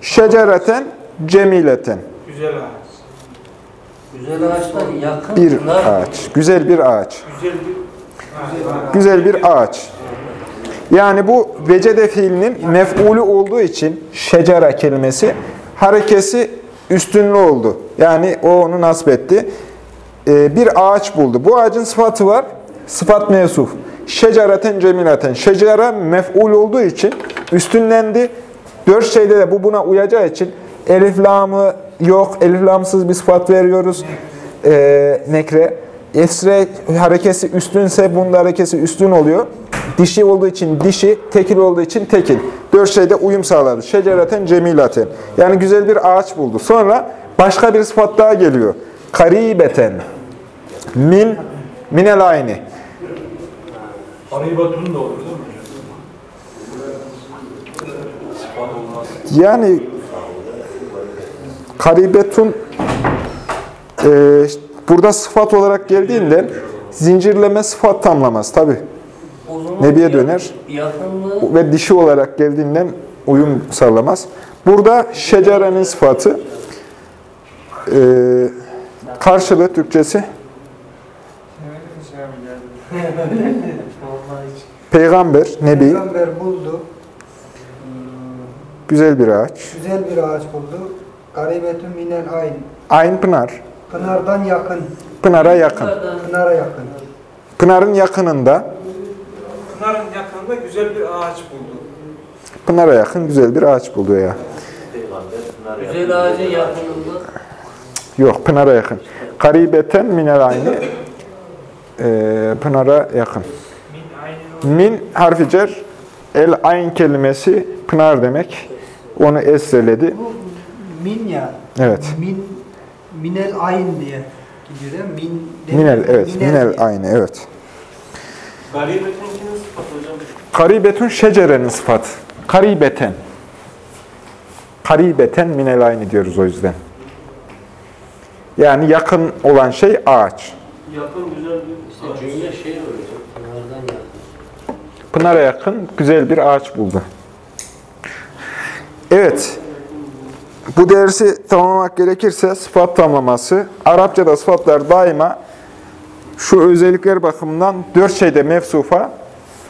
Şecereten cemileten. güzel ağaç. güzel ağaçlar yakın. Bir ağaç. Güzel bir ağaç. Güzel bir ağaç. Güzel bir ağaç. Yani bu vecede fiilinin mef'ulü olduğu için şecera kelimesi harekesi üstünlü oldu. Yani o onu nasip etti. Ee, bir ağaç buldu. Bu ağacın sıfatı var. Sıfat mevsuf. Şecereten cemilaten. Şecera mef'ul olduğu için üstünlendi. Dört şeyde de bu buna uyacağı için elif lamı yok. Elif lamsız bir sıfat veriyoruz. Ee, nekre. Esre harekesi üstünse bunun da harekesi üstün oluyor. Dişi olduğu için dişi, tekil olduğu için tekil. Dört şeyde uyum sağladı. Şecereten cemilaten. Yani güzel bir ağaç buldu. Sonra başka bir sıfat daha geliyor. Karibeten. Min, minel ayni. Haribatun da olur değil mi. Yani karibetun e, burada sıfat olarak geldiğinden zincirleme sıfat tamlaması tabi. Nebiye döner. Yakınlığı Ve dişi olarak geldiğinden uyum sağlamaz. Burada şecerenin sıfatı e, karşılığı Türkçesi peygamber, nebi, Peygamber buldu. güzel bir ağaç. Güzel bir ağaç buldu. Garibetün minel ayn. Aynı pınar. Pınardan yakın. Pınara yakın. Pınara yakın. Pınarın yakınında, Pınar'ın yakınında güzel bir ağaç buldu. Pınara yakın güzel bir ağaç buldu ya. güzel ağacın yakınında Yok, Pınar'a yakın. Karibeten minel aynı. Ee, Pınar'a yakın. Min harfi cer, el ayn kelimesi Pınar demek. Onu esreledi. Bu min ya. Evet. Min minel ayn diye gidiyor değil mi? Min. Minel, evet. Minel diye. aynı, evet. Garibetunkinin sıfatı hocam. Karibetun şecerenin sıfatı. Karibeten. Karibeten minel aynı diyoruz o yüzden. Yani yakın olan şey ağaç. Yakın güzel bir işte cümle şey olacak. Pınardan yakın. Pınar'a yakın güzel bir ağaç buldu. Evet. Bu dersi tamamlamak gerekirse sıfat tamlaması. Arapçada sıfatlar daima şu özellikler bakımından dört şeyde mevsufa,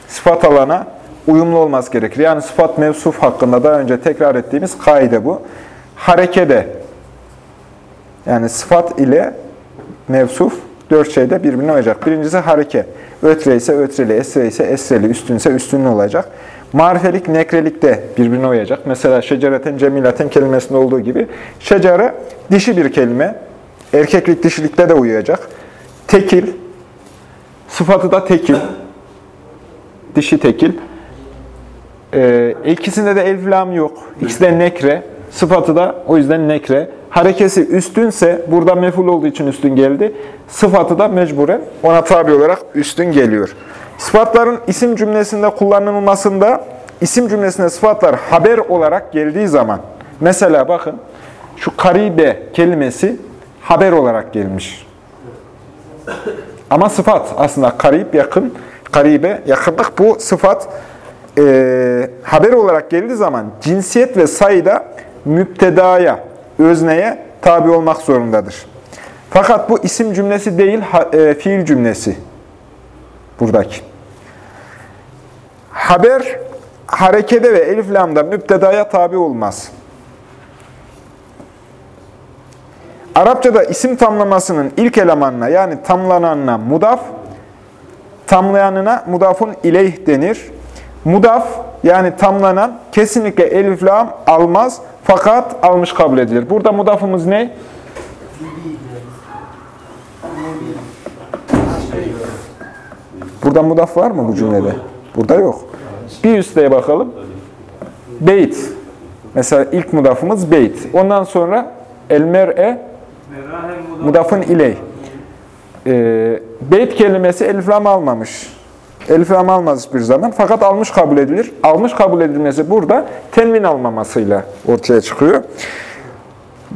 sıfat alana uyumlu olması gerekir. Yani sıfat mevsuf hakkında daha önce tekrar ettiğimiz kaide bu. Harekede, yani sıfat ile mevsuf dört şeyde birbirine uyacak. Birincisi hareke. Ötre ise ötreli, esre ise esreli, üstünse üstünlü olacak. Marifelik, nekrelik de birbirine uyacak. Mesela şecereten, cemilaten kelimesinde olduğu gibi. Şecere dişi bir kelime. Erkeklik, dişilikte de uyacak. Tekil, sıfatı da tekil. Dişi tekil. Ee, ikisinde de elif yok. İkisi de nekre. Sıfatı da o yüzden nekre. harekesi üstünse, burada meful olduğu için üstün geldi. Sıfatı da mecburen ona tabi olarak üstün geliyor. Sıfatların isim cümlesinde kullanılmasında, isim cümlesinde sıfatlar haber olarak geldiği zaman, mesela bakın, şu karibe kelimesi haber olarak gelmiş. Ama sıfat aslında karib yakın, karibe yakınlık bu sıfat e, haber olarak geldiği zaman cinsiyet ve sayıda müptedaya, özneye tabi olmak zorundadır. Fakat bu isim cümlesi değil, e, fiil cümlesi buradaki. Haber harekede ve elif lamda müptedaya tabi olmaz. Arapçada isim tamlamasının ilk elemanına yani tamlananına mudaf, tamlayanına mudafun ileyh denir. Mudaf yani tamlanan kesinlikle elif lam almaz fakat almış kabul edilir. Burada mudafımız ne? Burada mudaf var mı bu cümlede? Burada yok. Bir üsteye bakalım. Beyt. Mesela ilk mudafımız beyt. Ondan sonra el-mer'e mudafın iley. Ee, beyt kelimesi elif lam almamış. Elif lam almaz hiçbir zaman. Fakat almış kabul edilir. Almış kabul edilmesi burada tenvin almamasıyla ortaya çıkıyor.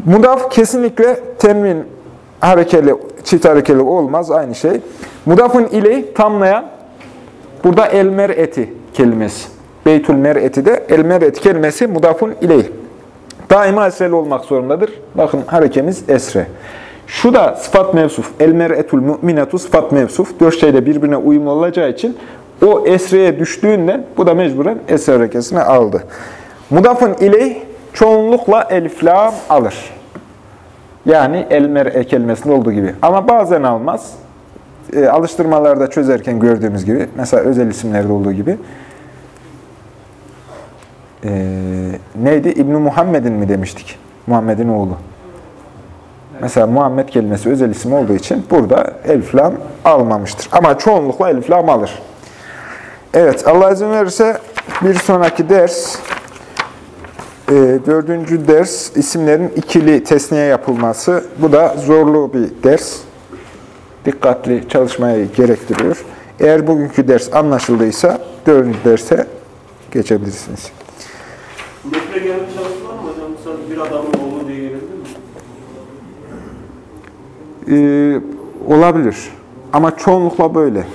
Mudaf kesinlikle tenvin harekeli, çift harekeli olmaz. Aynı şey. Mudafın iley tamlayan burada elmer eti kelimesi. Beytül mer'eti de elmer eti kelimesi mudafun iley. Daima esreli olmak zorundadır. Bakın harekemiz esre. Şu da sıfat mevsuf. El mer'etul mu'minetu sıfat mevsuf. Dört şeyde birbirine uyumlu olacağı için o esreye düştüğünden bu da mecburen esre harekesini aldı. Mudafın ileyh çoğunlukla elif lam alır. Yani el mer'e kelimesinde olduğu gibi. Ama bazen almaz. E, alıştırmalarda çözerken gördüğümüz gibi. Mesela özel isimlerde olduğu gibi. E, neydi? İbn Muhammed'in mi demiştik? Muhammed'in oğlu. Mesela Muhammed kelimesi özel isim olduğu için burada elif lam almamıştır. Ama çoğunlukla elif lam alır. Evet, Allah izin verirse bir sonraki ders, e, dördüncü ders isimlerin ikili tesniye yapılması. Bu da zorlu bir ders. Dikkatli çalışmayı gerektiriyor. Eğer bugünkü ders anlaşıldıysa dördüncü derse geçebilirsiniz. Gelmiş şansı var mı hocam? Mesela bir adamın oğlu diye gelebilir mi? Ee, olabilir. Ama çoğunlukla böyle.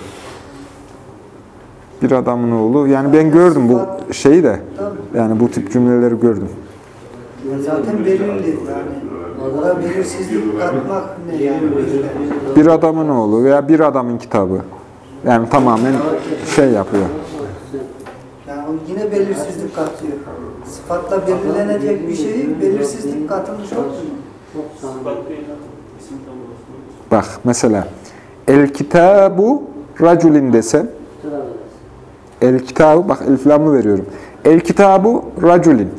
Bir adamın oğlu. Yani ben gördüm bu şeyi de. Yani bu tip cümleleri gördüm. Zaten belirli yani. Orada belirsizlik katmak ne yani? Bir adamın oğlu veya bir adamın kitabı. Yani tamamen şey yapıyor. Yani yine belirsizlik katıyor. Sıfatla belirlenecek bir şeyi belirsizlik katılmış tanımlaması. Bak mesela el kitabu raculin desem el kitabı bak elif lamı veriyorum. El kitabu raculin.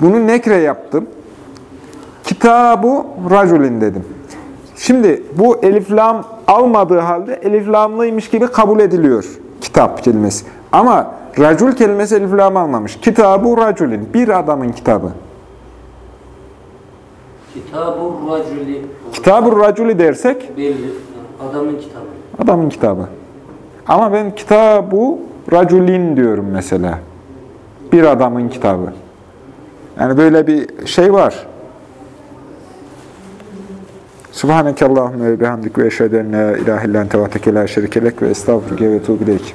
Bunu nekre yaptım. Kitabu raculin dedim. Şimdi bu elif lam almadığı halde elif lamlıymış gibi kabul ediliyor kitap kelimesi. Ama racul kelimesi elif lam almamış. Kitabu raculin. Bir adamın kitabı. Kitab-ı raculi. Kitab-ı raculi dersek Belli. Adamın kitabı. adamın kitabı. Ama ben kitabu raculin diyorum mesela. Bir adamın kitabı. Yani böyle bir şey var. Subhaneke Allahümme ve bihamdik ve eşhedü en la ilahe illan tevateke la şerikelek ve estağfurke ve tuğbileyk.